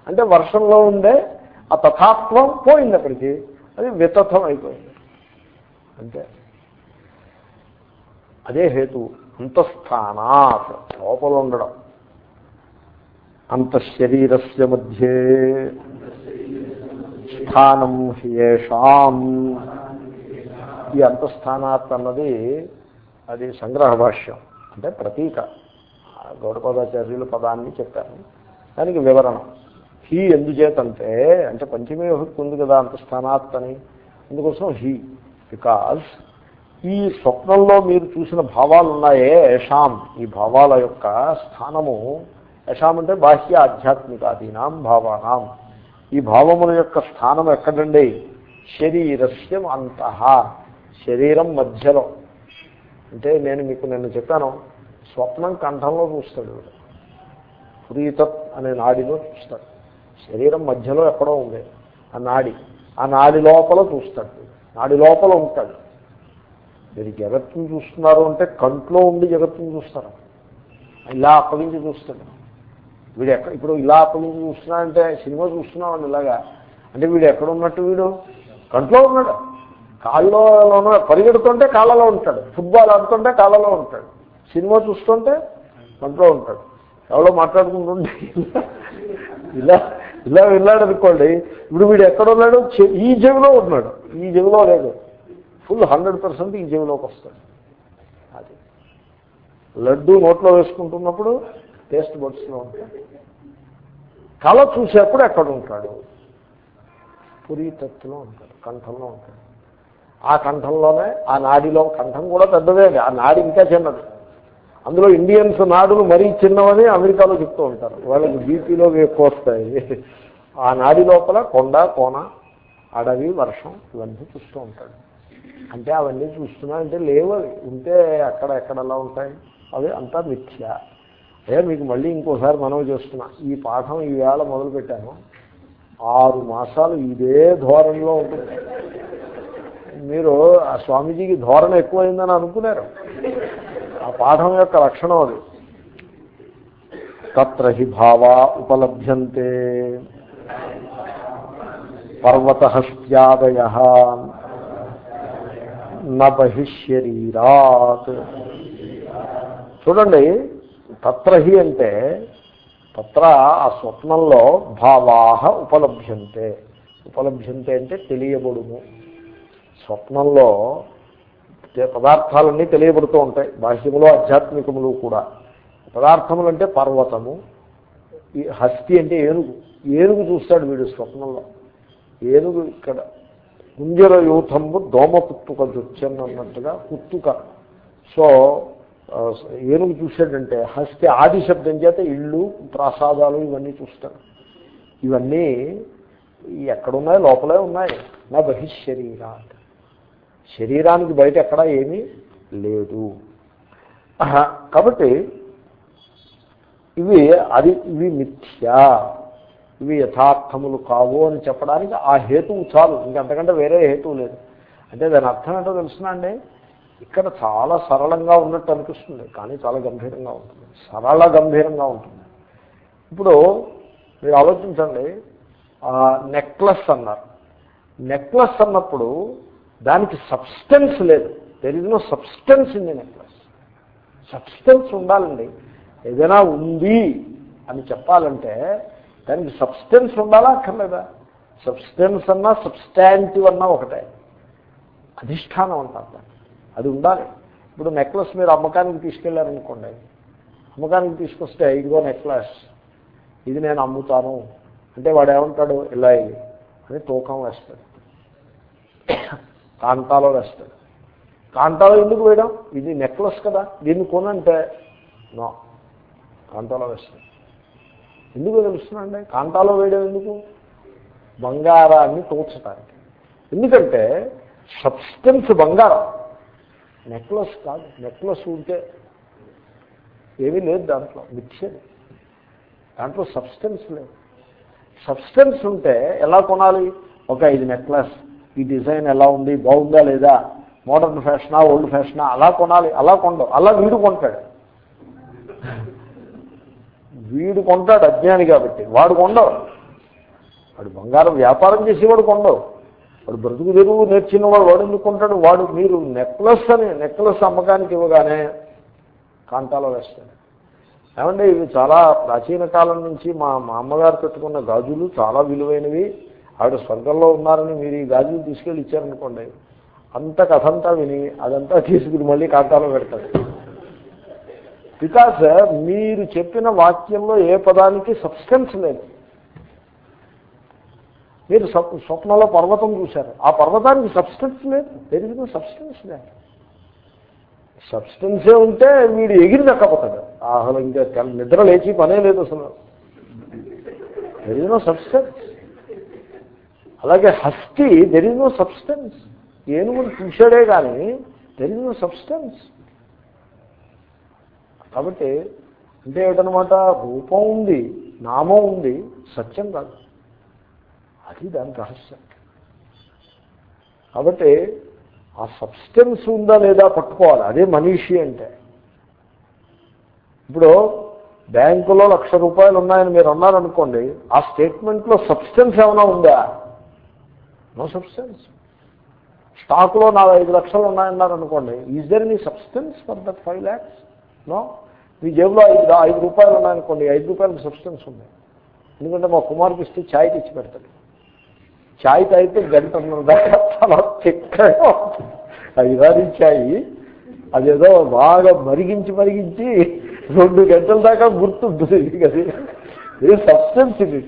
అంటే వర్షంలో ఉండే ఆ తథాత్వం పోయింది అక్కడికి అది వితథం అయిపోయింది. అంతే. అదే హేతు. అంతఃస్థానాత్. లోపల ఉండడం. అంతఃశరీరస్య మధ్యే స్థానం హ్యేషాం ఈ అంతఃస్థానాత్ అన్నది అది సంగ్రహ భాష్యం. అంటే ప్రతీక. గౌడపదాచార్యుల పదాన్ని చెప్పారు. దానికి వివరణ. హీ ఎందుచేతంటే అంటే పంచమీ విభక్తి ఉంది కదా అంత అని అందుకోసం హీ. బికాజ్ ఈ స్వప్నంలో మీరు చూసిన భావాలు ఉన్నాయే యషాం ఈ భావాల యొక్క స్థానము యషాం అంటే బాహ్య ఆధ్యాత్మికాదీనాం భావానాం. ఈ భావముల యొక్క స్థానం ఎక్కడండి? శరీరస్యం అంతః. శరీరం మధ్యలో. అంటే నేను మీకు నిన్న చెప్పాను స్వప్నం కంఠంలో చూస్తాడు వీడు. పురీతత్ అనే నాడిలో చూస్తాడు. శరీరం మధ్యలో ఎక్కడో ఉంది. ఆ నాడి. ఆ నాడి లోపల చూస్తాడు. నాడి లోపల ఉంటాడు. మీరు జగత్తుని చూస్తున్నారు అంటే కంట్లో ఉండి జగత్తుని చూస్తారు. ఇలా అప్పగించి చూస్తాడు. వీడు ఎక్కడ ఇప్పుడు ఇలా అప్పగించి చూస్తున్నా అంటే సినిమా చూస్తున్నామండి ఇలాగా. అంటే వీడు ఎక్కడ ఉన్నట్టు వీడు? కంట్లో ఉన్నాడు. కాళ్ళలోనూ పరిగెడుతుంటే కాళ్ళలో ఉంటాడు. ఫుట్బాల్ ఆడుతుంటే కాళ్ళలో ఉంటాడు. సినిమా చూస్తుంటే కంట్లో ఉంటాడు. ఎవరో మాట్లాడుకుంటుంటే ఇలా ఇలా వెళ్ళాడు అనుకోండి ఇప్పుడు వీడు ఎక్కడ ఉన్నాడు? ఈ చెవిలో ఉన్నాడు. ఈ చెవిలో లేదు. ఫుల్ హండ్రెడ్ పర్సెంట్ ఈ చెవిలోకి వస్తాడు. అది. లడ్డు నోట్లో వేసుకుంటున్నప్పుడు టేస్ట్ బడ్స్లో ఉంటాడు. కళ చూసేప్పుడు ఎక్కడ ఉంటాడు? పురీతత్తులో ఉంటాడు కంఠంలో ఉంటాడు. ఆ కంఠంలోనే ఆ నాడిలో కంఠం కూడా పెద్దదే ఆ నాడి ఇంకా చిన్నది. అందులో ఇండియన్స్ నాడులు మరీ చిన్నవని అమెరికాలో చెప్తూ ఉంటారు. వాళ్ళకి బీపీలో ఎక్కువ వస్తాయి. ఆ నాడి లోపల కొండ కోన అడవి వర్షం ఇవన్నీ చూస్తూ ఉంటాడు. అంటే అవన్నీ చూస్తున్నా అంటే లేవు అవి. ఉంటే అక్కడ ఎక్కడలా ఉంటాయి? అవి అంతా మిథ్య. అదే మీకు మళ్ళీ ఇంకోసారి మనం చేస్తున్నా. ఈ పాఠం ఈవేళ మొదలుపెట్టాను. ఆరు మాసాలు ఇదే ధోరణిలో ఉంటుంది. మీరు ఆ స్వామీజీకి ధోరణ ఎక్కువైందని అనుకున్నారు. ఆ పాఠం యొక్క లక్షణం అది. తత్ర హి భావా ఉపలభ్యంతే. పర్వతహస్త్యాదయ నబహిశరీరాత్ చూడండి తత్రహి అంటే తత్ర ఆ స్వప్నంలో భావాహ ఉపలభ్యంతే. ఉపలభ్యంతే అంటే తెలియబడును స్వప్నంలో పదార్థాలన్నీ తెలియబడుతూ ఉంటాయి. బాహ్యములు ఆధ్యాత్మికములు కూడా. పదార్థములు అంటే పర్వతము. ఈ హస్తి అంటే ఏనుగు. ఏనుగు చూస్తాడు వీడు స్వప్నంలో. ఏనుగు ఇక్కడ. కుంజర యూథంబు దోమ పుత్తుక జొచ్చన్ అన్నట్టుగా పుత్తుక సో ఏనుగు చూశాడంటే హస్తి ఆది శబ్దం చేత ఇళ్ళు ప్రాసాదాలు ఇవన్నీ చూస్తాడు. ఇవన్నీ ఎక్కడున్నాయి? లోపలే ఉన్నాయి. నా బహిశరీరా శరీరానికి బయట ఎక్కడా ఏమీ లేదు. కాబట్టి ఇవి అది ఇవి మిథ్యా. ఇవి యథార్థములు కావు అని చెప్పడానికి ఆ హేతువు చాలు. ఇంకంతకంటే వేరే హేతువు లేదు. అంటే దాని అర్థం ఏంటో తెలుసునా అండి? ఇక్కడ చాలా సరళంగా ఉన్నట్టు అనిపిస్తుంది కానీ చాలా గంభీరంగా ఉంటుంది. సరళ గంభీరంగా ఉంటుంది. ఇప్పుడు మీరు ఆలోచించండి. నెక్లెస్ అన్నారు. నెక్లెస్ అన్నప్పుడు దానికి సబ్స్టెన్స్ లేదు. There is no substance in the necklace substance ఉండాలండి. ఏదైనా ఉంది అని చెప్పాలంటే దానికి సబ్స్టెన్స్ ఉండాలా? అక్కర్లేదా? సబ్స్టెన్స్ అన్నా సబ్స్టాంటివ్ అన్నా ఒకటే. అధిష్టానం అంటారు అది ఉండాలి. ఇప్పుడు నెక్లెస్ మీరు అమ్మకానికి తీసుకెళ్ళారనుకోండి అమ్మకానికి తీసుకొస్తే ఇదిగో నెక్లెస్ ఇది నేను అమ్ముతాను. అంటే వాడు ఏమంటాడు? ఇలా ఇది అని తూకం వేస్తాడు. కాంతాలో వేస్తాడు. కాంతాలో ఎందుకు వేయడం? ఇది నెక్లెస్ కదా. దీన్ని కొనంటే. నో కాంతాలో వేస్తాడు. ఎందుకు తెలుస్తున్నాండి? కాంతాలో వేయడం ఎందుకు? బంగారాన్ని తోచటానికి. ఎందుకంటే సబ్స్టెన్స్ బంగారం. నెక్లెస్ కాదు. నెక్లెస్ ఉంటే ఏమీ లేదు దాంట్లో. మిథ్యది దాంట్లో సబ్స్టెన్స్ లేదు. సబ్స్టెన్స్ ఉంటే ఎలా కొనాలి? ఒక ఇది నెక్లెస్ ఈ డిజైన్ ఎలా ఉంది? బాగుందా లేదా? మోడర్న్ ఫ్యాషనా ఓల్డ్ ఫ్యాషనా అలా కొనాలి. అలా కొండవు అలా వీడు కొంటాడు. వీడు కొంటాడు అజ్ఞాని కాబట్టి. వాడు కొండవు. వాడు బంగారం వ్యాపారం చేసేవాడు కొండవు. వాడు బ్రతుకు తెరువు నేర్చిన వాడు వాడు ఎందుకు కొంటాడు? వాడు మీరు నెక్లెస్ అని నెక్లెస్ అమ్మకానికి ఇవ్వగానే కాంటాలో వేస్తాడు. ఏమంటే ఇవి చాలా ప్రాచీన కాలం నుంచి మా మా అమ్మగారు పెట్టుకున్న గాజులు చాలా విలువైనవి. ఆవిడ స్వర్గంలో ఉన్నారని మీరు ఈ గాజులు తీసుకెళ్ళి ఇచ్చారనుకోండి. అంత కథంతా విని అదంతా తీసుకుని మళ్ళీ కాంటాలో పెడతాడు. బికాస్ మీరు చెప్పిన వాక్యంలో ఏ పదానికి సబ్స్టెన్స్ లేదు. మీరు స్వప్నంలో పర్వతం చూశారు. ఆ పర్వతానికి సబ్స్టెన్స్ లేదు. తెలిసిన సబ్స్టెన్స్ లేదు సబ్స్టెన్సే ఉంటే వీడు ఎగిరి దక్కపోతాడు అసలు ఇంకా నిద్ర లేచి పనే లేదు అసలు. దెర్ ఇస్ నో సబ్స్టెన్స్ అలాగే హస్తి దెర్ ఇస్ నో సబ్స్టెన్స్ ఏనుగుని చూశాడే కానీ దెర్ ఇస్ నో సబ్స్టెన్స్ కాబట్టి అంటే ఏమిటనమాట రూపం ఉంది నామం ఉంది సత్యం కాదు. అది దాని రహస్యం. కాబట్టి ఆ సబ్స్టెన్స్ ఉందా లేదా పట్టుకోవాలి. అదే మనీషి అంటే. ఇప్పుడు బ్యాంకులో లక్ష రూపాయలు ఉన్నాయని మీరు అన్నారనుకోండి ఆ స్టేట్మెంట్లో సబ్స్టెన్స్ ఏమైనా ఉందా? No substance. స్టాక్లో నాలుగు ఐదు లక్షలు ఉన్నాయన్నారనుకోండి is there any substance for that five lakhs no మీ జేబులో ఐదు ఐదు రూపాయలు ఉన్నాయనుకోండి ఐదు రూపాయలకు సబ్స్టెన్స్ ఉంది. ఎందుకంటే మా కుమార్కి ఇస్తే ఛాయ్ తెచ్చి పెడతాడు. ఛాయ్ తాగితే గంటన్నర దాకా చాలా చిక్కగా ఐదారు ఛాయ్ అదేదో బాగా మరిగించి మరిగించి రెండు గంటల దాకా గుర్తుంటుంది అది. ఇది సబ్స్టెన్స్ ఇది.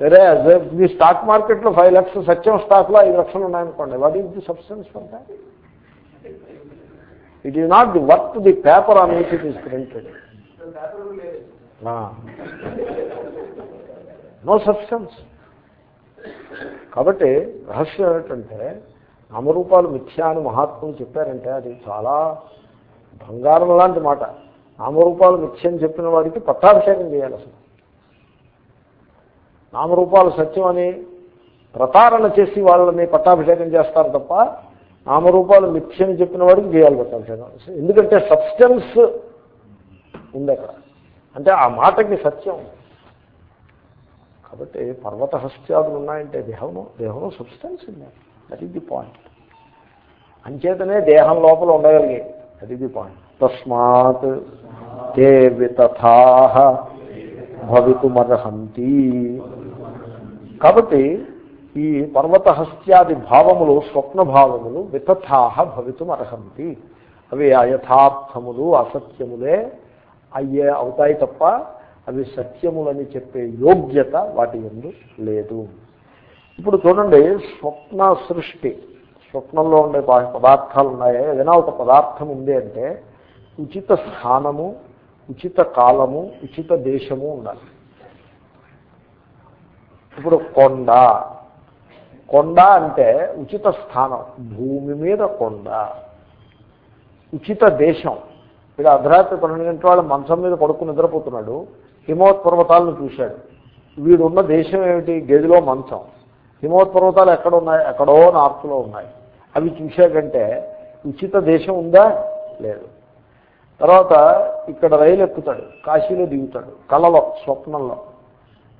సరే అదే మీ స్టాక్ మార్కెట్లో ఫైవ్ లక్షలు సత్యం స్టాక్లో ఐదు లక్షలు ఉన్నాయనుకోండి వాటి ఈస్ సబ్స్టెన్స్ ఉంటాయి it is not the worth the paper on which it is printed no substance కాబట్టి రహస్యం ఏమిటంటే నామరూపాలు మిథ్యా అని మహాత్ములు చెప్పారంటే అది చాలా బంగారం లాంటి మాట. నామరూపాలు మిథ్య చెప్పిన వాడికి పట్టాభిషేకం చేయాలి అసలు. నామరూపాలు సత్యం అని ప్రతారణ చేసి వాళ్ళని పట్టాభిషేకం చేస్తారు తప్ప నామరూపాలు మిథ్యని చెప్పిన వాడికి చేయాలి పట్టాభిషేకం ఎందుకంటే సబ్స్టెన్స్ ఉంది అక్కడ. అంటే ఆ మాటకి సత్యం. కాబట్టి పర్వత హస్త్యాదులు ఉన్నాయంటే దేహము దేహంలో సబ్స్టెన్స్ ఉంది. దట్ ఈస్ ది పాయింట్ అంచేతనే దేహం లోపల ఉండగలిగే. దట్ ఈస్ ది పాయింట్ తస్మాత్ తే వితథా భవితుమర్హంతి. కాబట్టి ఈ పర్వతహస్త్యాది భావములు స్వప్న భావములు వితథాహ భవితుమర్హంతి. అవి అయథార్థములు అసత్యములే. అయ్యే అవుతాయి తప్ప అవి సత్యములని చెప్పే యోగ్యత వాటి ఎందు లేదు. ఇప్పుడు చూడండి స్వప్న సృష్టి. స్వప్నంలో ఉండే పదార్థాలు ఉన్నాయా ఏదైనా ఒక పదార్థం ఉంది అంటే ఉచిత స్థానము ఉచిత కాలము ఉచిత దేశము ఉండాలి. ఇప్పుడు కొండ. కొండ అంటే ఉచిత స్థానం. భూమి మీద కొండ. ఉచిత దేశం. ఇప్పుడు అర్ధరాత్రి పన్నెండు గంటల వాళ్ళు మంచం మీద పడుకుని నిద్రపోతున్నాడు. హిమవత్ పర్వతాలను చూశాడు. వీడున్న దేశం ఏమిటి? గదిలో మంచం. హిమవత్ పర్వతాలు ఎక్కడ ఉన్నాయి? ఎక్కడో నార్త్లో ఉన్నాయి. అవి చూశాకంటే ఉచిత దేశం ఉందా? లేదు. తర్వాత ఇక్కడ రైలు ఎక్కుతాడు. కాశీలో దిగుతాడు. కళలో స్వప్నంలో.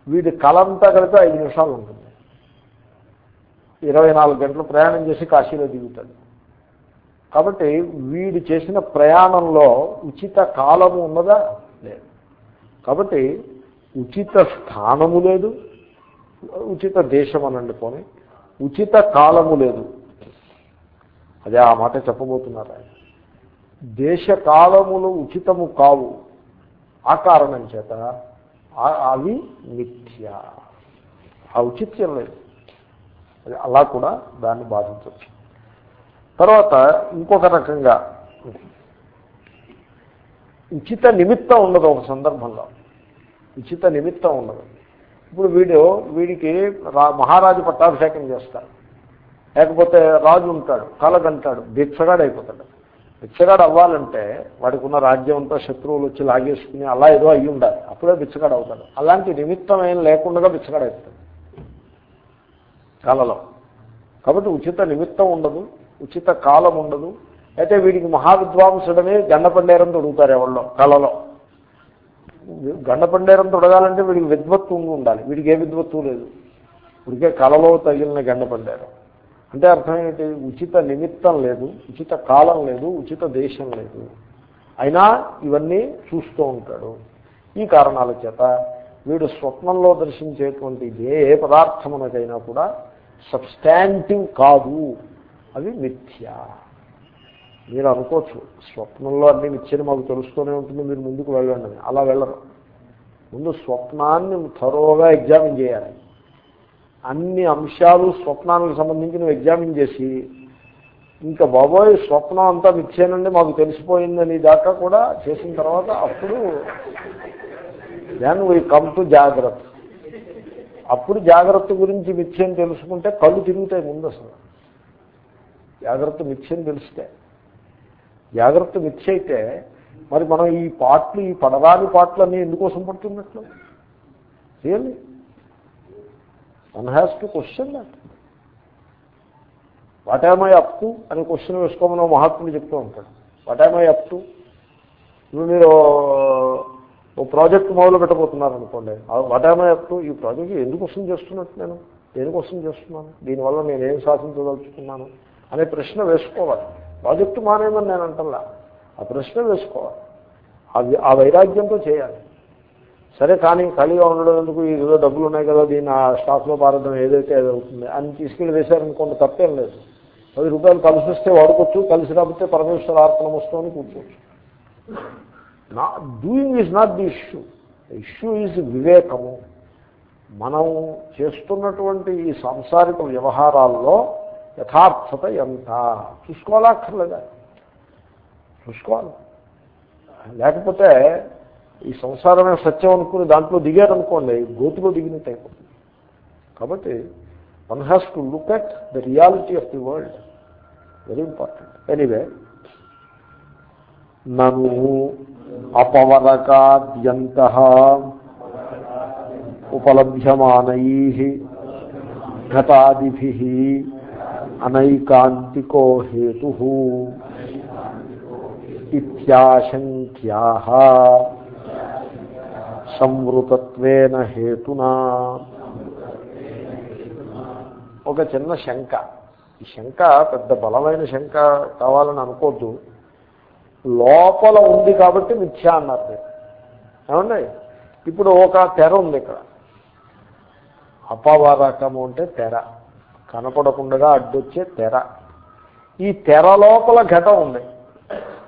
వీడి కళంతా కలిపి ఐదు నిమిషాలు ఉంటుంది. ఇరవై నాలుగు గంటలు ప్రయాణం చేసి కాశీలో దిగుతాడు. కాబట్టి వీడు చేసిన ప్రయాణంలో ఉచిత కాలము ఉన్నదా? లేదు. కాబట్టి ఉచిత స్థానము లేదు. ఉచిత దేశం అనండి పోనీ. ఉచిత కాలము లేదు. అదే ఆ మాట చెప్పబోతున్నారు? ఆయన దేశ కాలములు ఉచితము కావు. ఆ కారణం చేత అవి మిథ్య. ఆ ఉచిత్యం లేదు. అది అలా కూడా దాన్ని బాధించవచ్చు. తర్వాత ఇంకొక రకంగా ఉచిత నిమిత్తం ఉండదు ఒక సందర్భంలో. ఉచిత నిమిత్తం ఉండదు. ఇప్పుడు వీడు వీడికి రా మహారాజు పట్టాభిషేకం చేస్తారు. లేకపోతే రాజు ఉంటాడు కలగంటాడు భిక్షగాడు అయిపోతాడు. బిచ్చగాడు అవ్వాలంటే వాడికి ఉన్న రాజ్యం అంతా శత్రువులు వచ్చి లాగేసుకుని అలా ఏదో అయ్యి ఉండాలి అప్పుడే బిచ్చగాడు అవుతాడు. అలాంటి నిమిత్తం ఏం లేకుండా బిచ్చగాడు అవుతాడు కళలో. కాబట్టి ఉచిత నిమిత్తం ఉండదు ఉచిత కాలం ఉండదు. అయితే వీడికి మహావిద్వాంసుడని గండపండేరం తొడుగుతారు ఎవరిలో? కళలో. గండపండేరం తొడగాలంటే వీడికి విద్వత్తు ఉండాలి. వీడికి ఏ విద్వత్తు లేదు. వీడికే కళలో తగిలిన గండపండేరం. అంటే అర్థం ఏంటి? ఉచిత నిమిత్తం లేదు ఉచిత కాలం లేదు ఉచిత దేశం లేదు. అయినా ఇవన్నీ చూస్తూ ఉంటాడు. ఈ కారణాల చేత వీడు స్వప్నంలో దర్శించేటువంటి ఏ ఏ పదార్థమునకైనా కూడా సబ్స్టాంటివ్ కాదు. అవి మిథ్య. మీరు అనుకోవచ్చు స్వప్నంలో అన్ని మిథ్యని మాకు తెలుస్తూనే ఉంటుంది మీరు ముందుకు వెళ్ళండి. అలా వెళ్ళరు. ముందు స్వప్నాన్ని థరోగా ఎగ్జామిన్ చేయాలి. అన్ని అంశాలు స్వప్నానికి సంబంధించి నువ్వు ఎగ్జామిన్ చేసి ఇంకా బాబోయ్ స్వప్నం అంతా మిథ్యేనండి మాకు తెలిసిపోయిందని దాకా కూడా చేసిన తర్వాత అప్పుడు దెన్ వీ కమ్ టు జాగ్రత్త. అప్పుడు జాగ్రత్త గురించి మిథ్యం తెలుసుకుంటే కళ్ళు తిరుగుతాయి ముందు అసలు జాగ్రత్త మిథ్యం తెలిస్తే. జాగ్రత్త మిథ్య అయితే మరి మనం ఈ పాటలు ఈ పడరాని పాటలు అన్నీ ఎందుకోసం పడుతున్నట్లు? Really one has to question that what I up to అని క్వశ్చన్ వేసుకోమని మహాత్ముడు చెప్తూ ఉంటాడు. వాట్ ఐ అప్ టు ఇప్పుడు మీరు ఓ ప్రాజెక్ట్ మొదలు పెట్టబోతున్నారు అనుకోండి. వాట్ ఐ ఈ ప్రాజెక్ట్ ఎందుకోసం చేస్తున్నట్టు నేను? దేనికోసం చేస్తున్నాను? దీనివల్ల నేను ఏం సాధించదలుచుకున్నాను? అనే ప్రశ్న వేసుకోవాలి. ప్రాజెక్టు మానేమని నేను అంటల్లా ఆ ప్రశ్న వేసుకోవాలి. అది ఆ వైరాగ్యంతో చేయాలి. సరే కానీ ఖాళీగా ఉండడం ఎందుకు ఏదో డబ్బులు ఉన్నాయి కదా దీన్ని ఆ స్టాక్లో పారడం ఏదైతే అవుతుంది అని తీసుకెళ్ళి వేశారనుకోండి తప్పేం లేదు. పది రూపాయలు కలిసి వస్తే వాడుకోవచ్చు కలిసి రాకపోతే పరమేశ్వర అర్పణం వస్తామని కూర్చోవచ్చు. నా doing is not the issue issue is వివేకము. మనం చేస్తున్నటువంటి ఈ సాంసారిక వ్యవహారాల్లో యథార్థత ఎంత? చూసుకోవాలక్కర్లేదా చూసుకోవాలి. లేకపోతే ఈ సంసారమే సత్యం అనుకుని దాంట్లో దిగారనుకోండి గోతులో దిగినట్టు అయిపోతుంది. కాబట్టి one has to look at the reality of the world very important anyway నను అపవరకాద్యంత ఉపలభ్యమానై ఘటాదిభి అనైకాంతికో హేతు ఇత్యాశంక్యా సంవృతత్వేన హేతునా. ఒక చిన్న శంక. ఈ శంక పెద్ద బలమైన శంక కావాలని అనుకోద్దు. లోపల ఉంది కాబట్టి మిథ్య అన్నారు మీరు. ఏమండి? ఇప్పుడు ఒక తెర ఉంది ఇక్కడ. అపవరకము అంటే తెర. కనపడకుండా అడ్డొచ్చే తెర. ఈ తెర లోపల ఘటం ఉంది.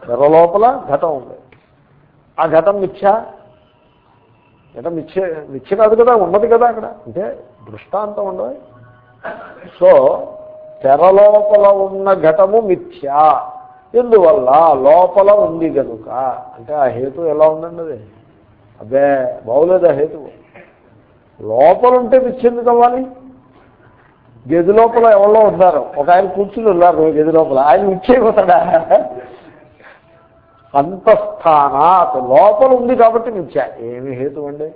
తెర లోపల ఘటం ఉంది. ఆ ఘటం మిథ్యా? ఘటం మిథ్య మిథ్య కాదు కదా ఉన్నది కదా అక్కడ. అంటే దృష్టాంతం ఉండదు. సో తెర లోపల ఉన్న ఘటము మిథ్యా. ఎందువల్ల లోపల ఉంది కనుక అంటే ఆ హేతు ఎలా ఉందండి అది అబ్బే బాగులేదు ఆ హేతు? లోపల ఉంటే మిథ్య ఎందుకు గది లోపల ఎవరో ఉన్నారు. ఒక ఆయన కూర్చుని ఉన్నారు గది లోపల. ఆయన మిచ్చైపోతాడా అంతఃస్థానాత్. లోపల ఉంది కాబట్టి మిథ్య ఏమి హేతు అండి?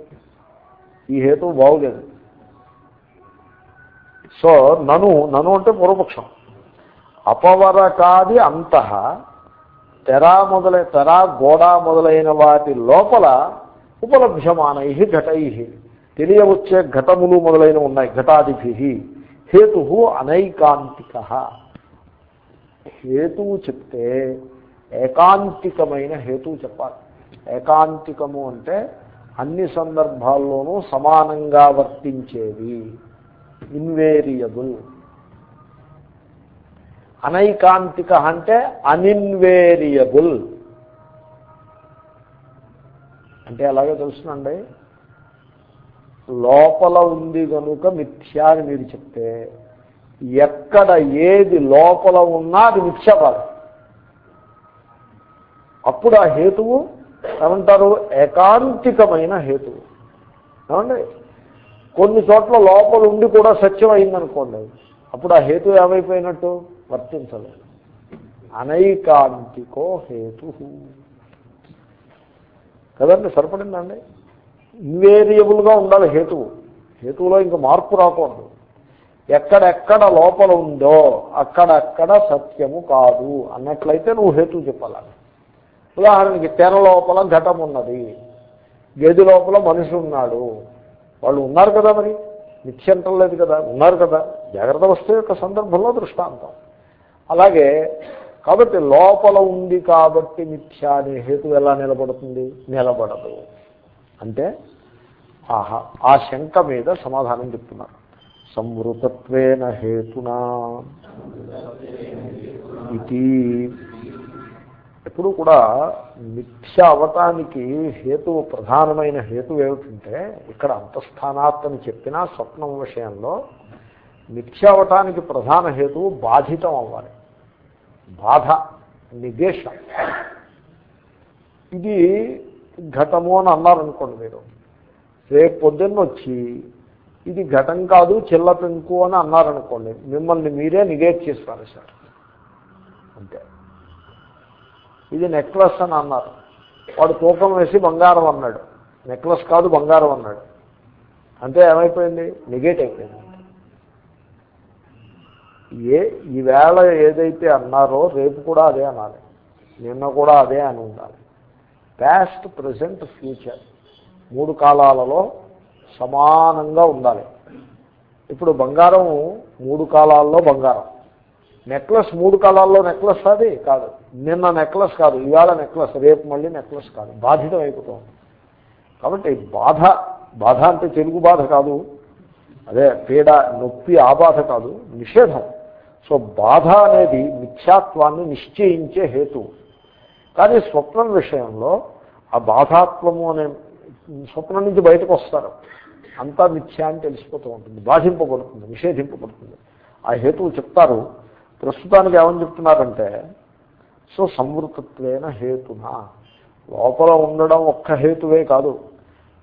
ఈ హేతు బాగులేదు సో నను నను అంటే పూర్వపక్షం. అపవరకాది అంత. తెరా మొదలై తెరా గోడ మొదలైన వాటి లోపల ఉపలభ్యమానై ఘటై. తెలియవచ్చే ఘటములు మొదలైన ఉన్నాయి ఘటాదిభి. హేతు అనైకాంతిక. హేతువు చెప్తే ఏకాంతికమైన హేతువు చెప్పాలి. ఏకాంతికము అంటే అన్ని సందర్భాల్లోనూ సమానంగా వర్తించేది. ఇన్వేరియబుల్. అనైకాంతిక అంటే అనిన్వేరియబుల్. అంటే ఎలాగో తెలుసునండి లోపల ఉంది కనుక మిథ్యా అని మీరు చెప్తే ఎక్కడ ఏది లోపల ఉన్నా అది మిథ్య కాదు. అప్పుడు ఆ హేతువు ఏమంటారు? ఏకాంతికమైన హేతువు. ఏమండి? కొన్ని చోట్ల లోపల ఉండి కూడా సత్యం అయిందనుకోండి. అప్పుడు ఆ హేతు ఏమైపోయినట్టు? వర్తించలేదు. అనైకాంతికో హేతు. కదండి సరిపడిందండి? ఇన్వేరియబుల్గా ఉండాలి హేతువు. హేతువులో ఇంకా మార్పు రాకూడదు. ఎక్కడెక్కడ లోపల ఉందో అక్కడక్కడ సత్యము కాదు అన్నట్లయితే నువ్వు హేతువు చెప్పాలి ఉదాహరణకి తెర లోపల ఘటం ఉన్నది గది లోపల మనిషి ఉన్నాడు. వాళ్ళు ఉన్నారు కదా మరి? నిత్యంతం లేదు కదా? ఉన్నారు కదా? జాగ్రత్త వస్తే యొక్క సందర్భంలో దృష్టాంతం. అలాగే కాబట్టి లోపల ఉంది కాబట్టి మిథ్య అనే హేతు ఎలా నిలబడుతుంది? నిలబడదు. అంటే ఆహా ఆ శంక మీద సమాధానం చెప్తున్నారు. సంవృతత్వేన హేతునా ఇది. ఎప్పుడు కూడా మిథ్య అవటానికి హేతువు ప్రధానమైన హేతు ఏమిటంటే ఇక్కడ అంతఃస్థానాత్తని చెప్పినా స్వప్నం విషయంలో మిథ్య అవటానికి ప్రధాన హేతువు బాధితం అవ్వాలి. బాధ నిగేషం. ఇది ఘటము అని అన్నారనుకోండి మీరు. రేపు పొద్దున్న వచ్చి ఇది ఘటం కాదు చిల్ల పెంకు అని అన్నారనుకోండి మిమ్మల్ని మీరే నిగేట్ చేస్తారు సార్. అంతే. ఇది నెక్లెస్ అని అన్నారు. వాడు తూకం వేసి బంగారం అన్నాడు. నెక్లెస్ కాదు బంగారం అన్నాడు. అంటే ఏమైపోయింది? నిగేట్ అయిపోయింది. ఏ ఈవేళ ఏదైతే అన్నారో రేపు కూడా అదే అనాలి. నిన్న కూడా అదే అని ఉండాలి. ప్యాస్ట్ ప్రజెంట్ ఫ్యూచర్ మూడు కాలాలలో సమానంగా ఉండాలి. ఇప్పుడు బంగారం మూడు కాలాల్లో బంగారం. నెక్లెస్ మూడు కాలాల్లో నెక్లెస్ అది? కాదు. నిన్న నెక్లెస్ కాదు. ఇవాళ నెక్లెస్ రేపు మళ్ళీ నెక్లెస్ కాదు. బాధితం అయిపోతుంది. కాబట్టి బాధ బాధ అంటే తెలుగు బాధ కాదు. అదే పీడ నొప్పి ఆ బాధ కాదు. నిషేధం. సో బాధ అనేది మిథ్యాత్వాన్ని నిశ్చయించే హేతు. కానీ స్వప్నం విషయంలో ఆ బాధాత్వము అనే స్వప్నం నుంచి బయటకు వస్తారు. అంతా మిథ్యా అని తెలిసిపోతూ ఉంటుంది. బాధింపబడుతుంది నిషేధింపబడుతుంది. ఆ హేతువు చెప్తారు. ప్రస్తుతానికి ఏమని చెప్తున్నారంటే సో సంవృతత్వైన హేతున. లోపల ఉండడం ఒక్క హేతువే కాదు.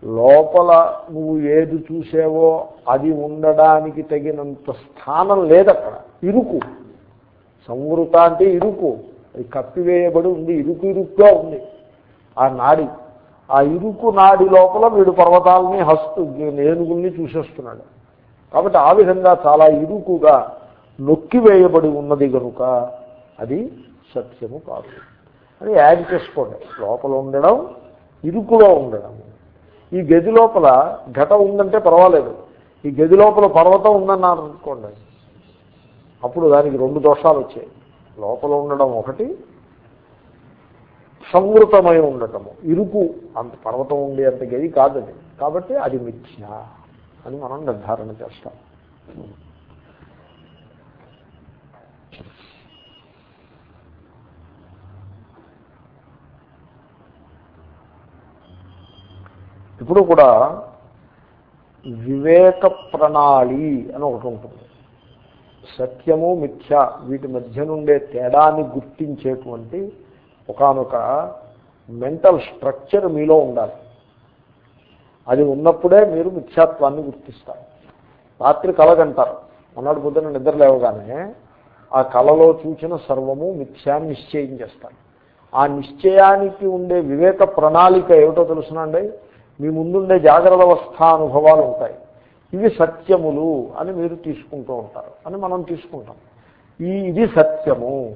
లోపల నువ్వు ఏది చూసావో అది ఉండడానికి తగినంత స్థానం లేదక్కడ. ఇరుకు. సంవృత అంటే ఇరుకు. అది కప్పివేయబడి ఉంది ఇరుకు ఇరుకుగా ఉంది. ఆ నాడి. ఆ ఇరుకు నాడి లోపల వీడు పర్వతాలని హస్తు ఏనుగుల్ని చూసేస్తున్నాడు. కాబట్టి ఆ విధంగా చాలా ఇరుకుగా నొక్కివేయబడి ఉన్నది కనుక అది సత్యము కాదు. అని యాడ్ చేసుకోండి. లోపల ఉండడం ఇరుకులో ఉండడం. ఈ గది లోపల ఘట ఉందంటే పర్వాలేదు. ఈ గది లోపల పర్వతం ఉందన్నారు అనుకోండి అప్పుడు దానికి రెండు దోషాలు వచ్చాయి. లోపల ఉండడం ఒకటి సంవృతమై ఉండటము. ఇరుకు అంత పర్వతం ఉండే అంత గది కాదండి కాబట్టి అది మిథ్య అని మనం నిర్ధారణ చేస్తాం. ఇప్పుడు కూడా వివేక ప్రణాళి అని ఒకటి ఉంటుంది. సత్యము మిథ్య వీటి మధ్య నుండే తేడాన్ని గుర్తించేటువంటి ఒకనొక మెంటల్ స్ట్రక్చర్ మీలో ఉండాలి. అది ఉన్నప్పుడే మీరు మిథ్యాత్వాన్ని గుర్తిస్తారు. రాత్రి కలగంటారు. మొన్నటి పొద్దున నిద్ర లేవగానే ఆ కళలో చూసిన సర్వము మిథ్యాన్ని నిశ్చయం చేస్తారు. ఆ నిశ్చయానికి ఉండే వివేక ప్రణాళిక ఏమిటో తెలుసునండి? మీ ముందుండే జాగ్రత్త అవస్థ అనుభవాలు ఉంటాయి. ఇవి సత్యములు అని మీరు తీసుకుంటూ ఉంటారు అని మనం తీసుకుంటాం. ఈ ఇది సత్యము.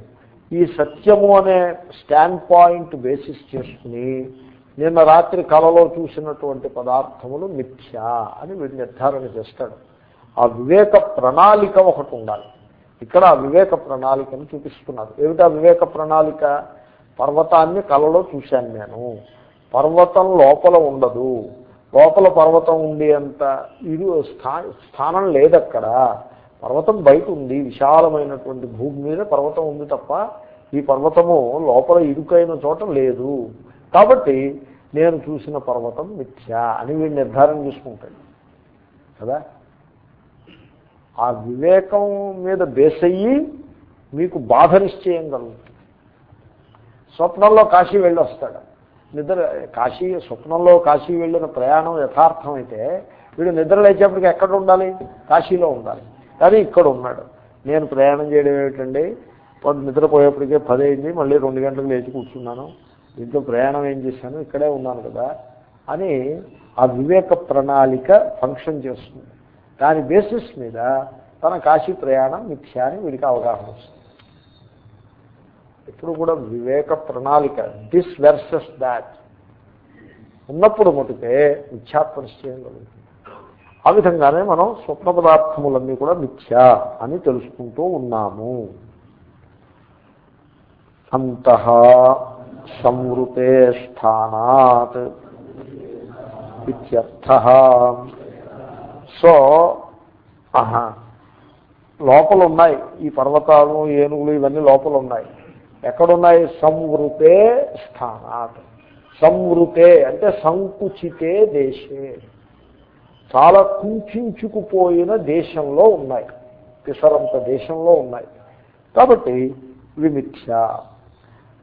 ఈ సత్యము అనే స్టాండ్ పాయింట్ బేసిస్ చేసుకుని నిన్న రాత్రి కళలో చూసినటువంటి పదార్థములు మిథ్య అని వీడు నిర్ధారణ చేస్తాడు. ఆ వివేక ప్రణాళిక ఒకటి ఉండాలి. ఇక్కడ ఆ వివేక ప్రణాళికను చూపిస్తున్నారు. ఏమిటా వివేక ప్రణాళిక? పర్వతాన్ని కళలో చూశాను నేను. పర్వతం లోపల ఉండదు. లోపల పర్వతం ఉండి అంత ఇది స్థా స్థానం లేదక్కడ. పర్వతం బయట ఉంది విశాలమైనటువంటి భూమి మీద పర్వతం ఉంది తప్ప ఈ పర్వతము లోపల ఇరుకైన చోట లేదు. కాబట్టి నేను చూసిన పర్వతం మిథ్య అని వీడు నిర్ధారణ చేసుకుంటాడు. కదా? ఆ వివేకం మీద బేస్ అయ్యి మీకు బాధ నిశ్చయం కలుగుతుంది. స్వప్నంలో కాశీ వెళ్ళి వస్తాడు నిద్ర కాశీ స్వప్నంలో కాశీ వెళ్ళిన ప్రయాణం యథార్థమైతే వీడు నిద్ర లేచేప్పటికి ఎక్కడ ఉండాలి? కాశీలో ఉండాలి. కానీ ఇక్కడ ఉన్నాడు. నేను ప్రయాణం చేయడం ఏమిటండి? నిద్రపోయేప్పటికే పది అయింది మళ్ళీ రెండు గంటలకు లేచి కూర్చున్నాను. దీంట్లో ప్రయాణం ఏం చేశాను? ఇక్కడే ఉన్నాను కదా అని ఆ వివేక ప్రణాళిక ఫంక్షన్ చేస్తుంది. దాని బేసిస్ మీద తన కాశీ ప్రయాణం మిథ్యా అని వీడికి అవగాహన వస్తుంది. ఇప్పుడు కూడా వివేక ప్రణాళిక దిస్ వెర్సెస్ దాట్ ఉన్నప్పుడు మటుకే మిథ్యాత్వ నిశ్చయం కలుగుతుంది ఆ విధంగానే మనం స్వప్న పదార్థములన్నీ కూడా మిథ్య అని తెలుసుకుంటూ ఉన్నాము. అంత సంవృతే స్థానాత్ ఇత్యర్థ. సో ఆహా లోపల ఉన్నాయి ఈ పర్వతాలు ఏనుగులు ఇవన్నీ లోపల ఉన్నాయి ఎక్కడున్నాయి? సంవృతే స్థానాత్. సంవృతే అంటే సంకుచితే దేశే. చాలా కుంచుకుపోయిన దేశంలో ఉన్నాయి. పిసరంత దేశంలో ఉన్నాయి. కాబట్టి ఇవి మిథ్య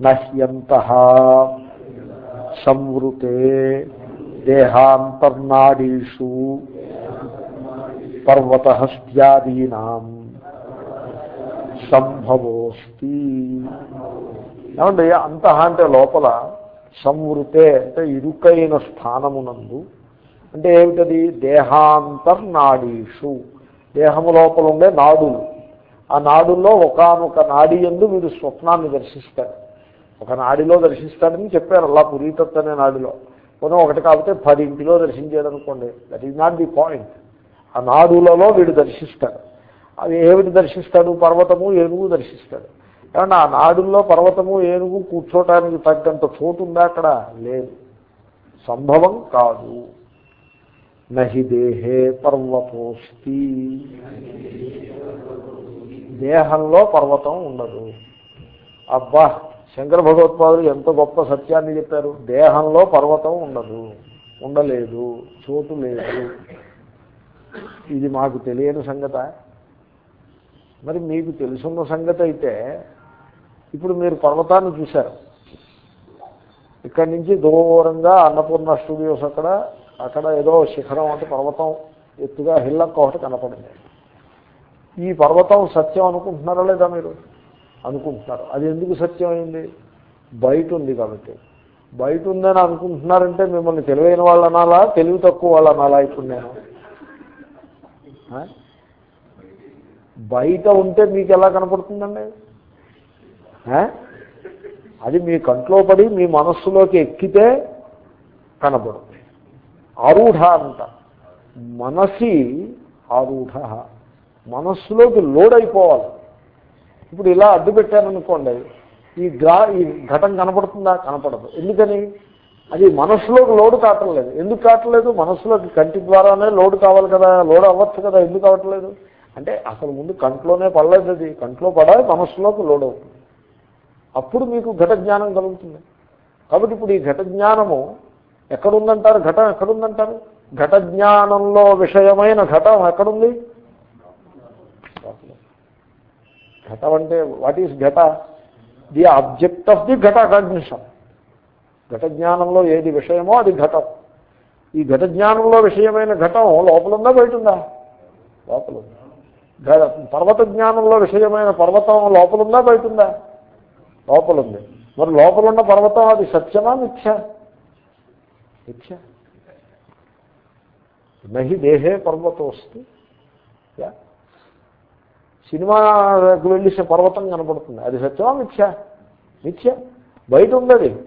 నహ్యంత సంవృతే దేహాంతర్నాడీషు పర్వతహస్త్యాదీనాం సంభవోస్తి. ఏమండి అంతః అంటే లోపల సంవృతే అంటే ఇరుకైన స్థానమునందు అంటే ఏమిటది? దేహాంతర్నాడీషు. దేహము లోపల ఉండే నాడులు. ఆ నాడుల్లో ఒకనొక నాడి ఎందు వీడు స్వప్నాన్ని దర్శిస్తాడు. ఒక నాడిలో దర్శిస్తాడని చెప్పారు అలా పురీతత్ అనే నాడిలో. కొన్ని ఒకటి కాకపోతే పదింటిలో దర్శించాడు అనుకోండి that is not the point. ఆ నాడులలో వీడు దర్శిస్తాడు. అది ఏమిటి దర్శిస్తాడు? పర్వతము ఏనుగు దర్శిస్తాడు. ఏమన్నా ఆ నాడుల్లో పర్వతము ఏనుగు కూర్చోటానికి తగ్గంత చోటు ఉందా అక్కడ? లేదు. సంభవం కాదు. నహి దేహే పర్వతోస్తి. దేహంలో పర్వతం ఉండదు. అబ్బా శంకర భగవత్పాదులు ఎంత గొప్ప సత్యాన్ని చెప్పారు. దేహంలో పర్వతం ఉండదు. ఉండలేదు. చోటు లేదు. ఇది మాకు తెలియని సంగత. మరి మీకు తెలుసున్న సంగతి అయితే ఇప్పుడు మీరు పర్వతాన్ని చూశారు. ఇక్కడి నుంచి దూరంగా అన్నపూర్ణ స్టూడియోస్ అక్కడ అక్కడ ఏదో శిఖరం అంటే పర్వతం ఎత్తుగా హిల్లక్క ఒకటి కనపడింది. ఈ పర్వతం సత్యం అనుకుంటున్నారా లేదా మీరు? అనుకుంటున్నారు. అది ఎందుకు సత్యం అయింది? బయట ఉంది కాబట్టి. బయట ఉందని అనుకుంటున్నారంటే మిమ్మల్ని తెలివైన వాళ్ళు అనాలా తెలివి తక్కువ వాళ్ళు అనాలా ఇప్పుడు నేను. బయట ఉంటే మీకు ఎలా కనపడుతుందండి? అది మీ కంట్లో పడి మీ మనస్సులోకి ఎక్కితే కనపడుతుంది ఆరూఢ అంట. మనసి ఆరూఢ. మనస్సులోకి లోడ్ అయిపోవాలి ఇప్పుడు ఇలా అడ్డు పెట్టాననుకోండి ఈ గా ఈ ఘటం కనపడుతుందా? కనపడదు. ఎందుకని? అది మనస్సులోకి లోడు కావట్లేదు. ఎందుకు కావట్లేదు? మనస్సులోకి కంటి ద్వారానే లోడు కావాలి కదా లోడ్ అవ్వచ్చు కదా ఎందుకు అవ్వట్లేదు అంటే అసలు ముందు కంట్లోనే పడలేదు అది. కంట్లో పడాలి మనస్సులోకి లోడ్ అవుతుంది అప్పుడు మీకు ఘట జ్ఞానం కలుగుతుంది. కాబట్టి ఇప్పుడు ఈ ఘట జ్ఞానము ఎక్కడుందంటారు? ఘటం ఎక్కడుందంటారు? ఘట జ్ఞానంలో విషయమైన ఘటం ఎక్కడుంది? ఘటం అంటే వాట్ ఈస్ ఘట? ది ఆబ్జెక్ట్ ఆఫ్ ది ఘట కాగ్నిషన్ ఘట జ్ఞానంలో ఏది విషయమో అది ఘటం. ఈ ఘట జ్ఞానంలో విషయమైన ఘటం లోపలుందా బయట ఉందా లోపల పర్వత జ్ఞానంలో విషయమైన పర్వతం లోపల ఉందా బయట ఉందా లోపల ఉంది మరి లోపల ఉన్న పర్వతం అది సత్యమా మిథ్య? మిథ్య. నహి దేహే పర్వతం యా. సినిమాకు వెళ్ళి పర్వతం కనపడుతుంది. అది సత్యమా మిథ్య? మిథ్య. బయట ఉంది అది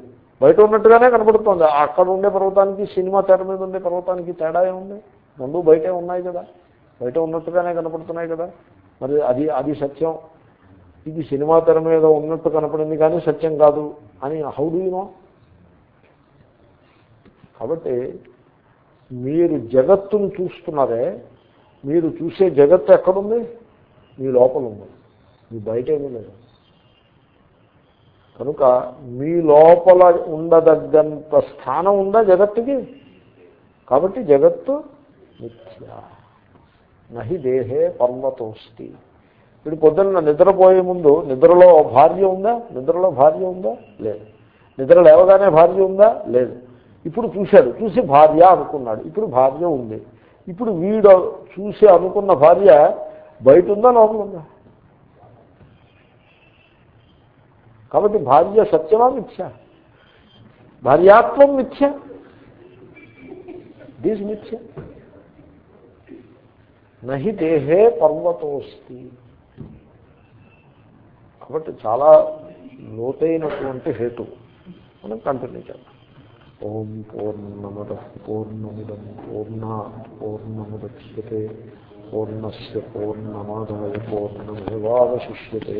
బయట ఉన్నట్టుగానే కనపడుతుంది. అక్కడ ఉండే పర్వతానికి సినిమా తెర మీద ఉండే పర్వతానికి తేడా ఏముంది? రెండు బయటే ఉన్నాయి కదా. బయట ఉన్నట్టుగానే కనపడుతున్నాయి కదా. మరి అది అది సత్యం. ఇది సినిమా తెర మీద ఉన్నట్టు కనపడింది కానీ సత్యం కాదు అని హౌ డూ నో కాబట్టి మీరు జగత్తును చూస్తున్నారే మీరు చూసే జగత్తు ఎక్కడుంది? మీ లోపల ఉంది. మీ బయట ఏమీ లేదు. కనుక మీ లోపల ఉండదగ్గంత స్థానం ఉందా జగత్తుకి? కాబట్టి జగత్తు మిథ్యా. నహి దేహే పర్వతోస్తి వీడు పొద్దున్న నిద్రపోయే ముందు నిద్రలో భార్య ఉందా? నిద్రలో భార్య ఉందా? లేదు. నిద్ర లేవగానే భార్య ఉందా? లేదు. ఇప్పుడు చూశాడు చూసి భార్య అనుకున్నాడు. ఇప్పుడు భార్య ఉంది. ఇప్పుడు వీడు చూసి అనుకున్న భార్య బయట ఉందా లోపల ఉందా? కాబట్టి భార్య సత్యమా మిథ్య? భార్యాత్వం మిథ్య? దీస్ మిథ్య? నహి దేహే పర్వతోస్తి కాబట్టి చాలా లోతైనటువంటి హేతు. మనం కంటిన్యూ చేద్దాం. ఓం పూర్ణమద పూర్ణమిదం పూర్ణ పూర్ణముద్యతే పూర్ణస్ పూర్ణమాదాయ పూర్ణమేవాశిష్యతే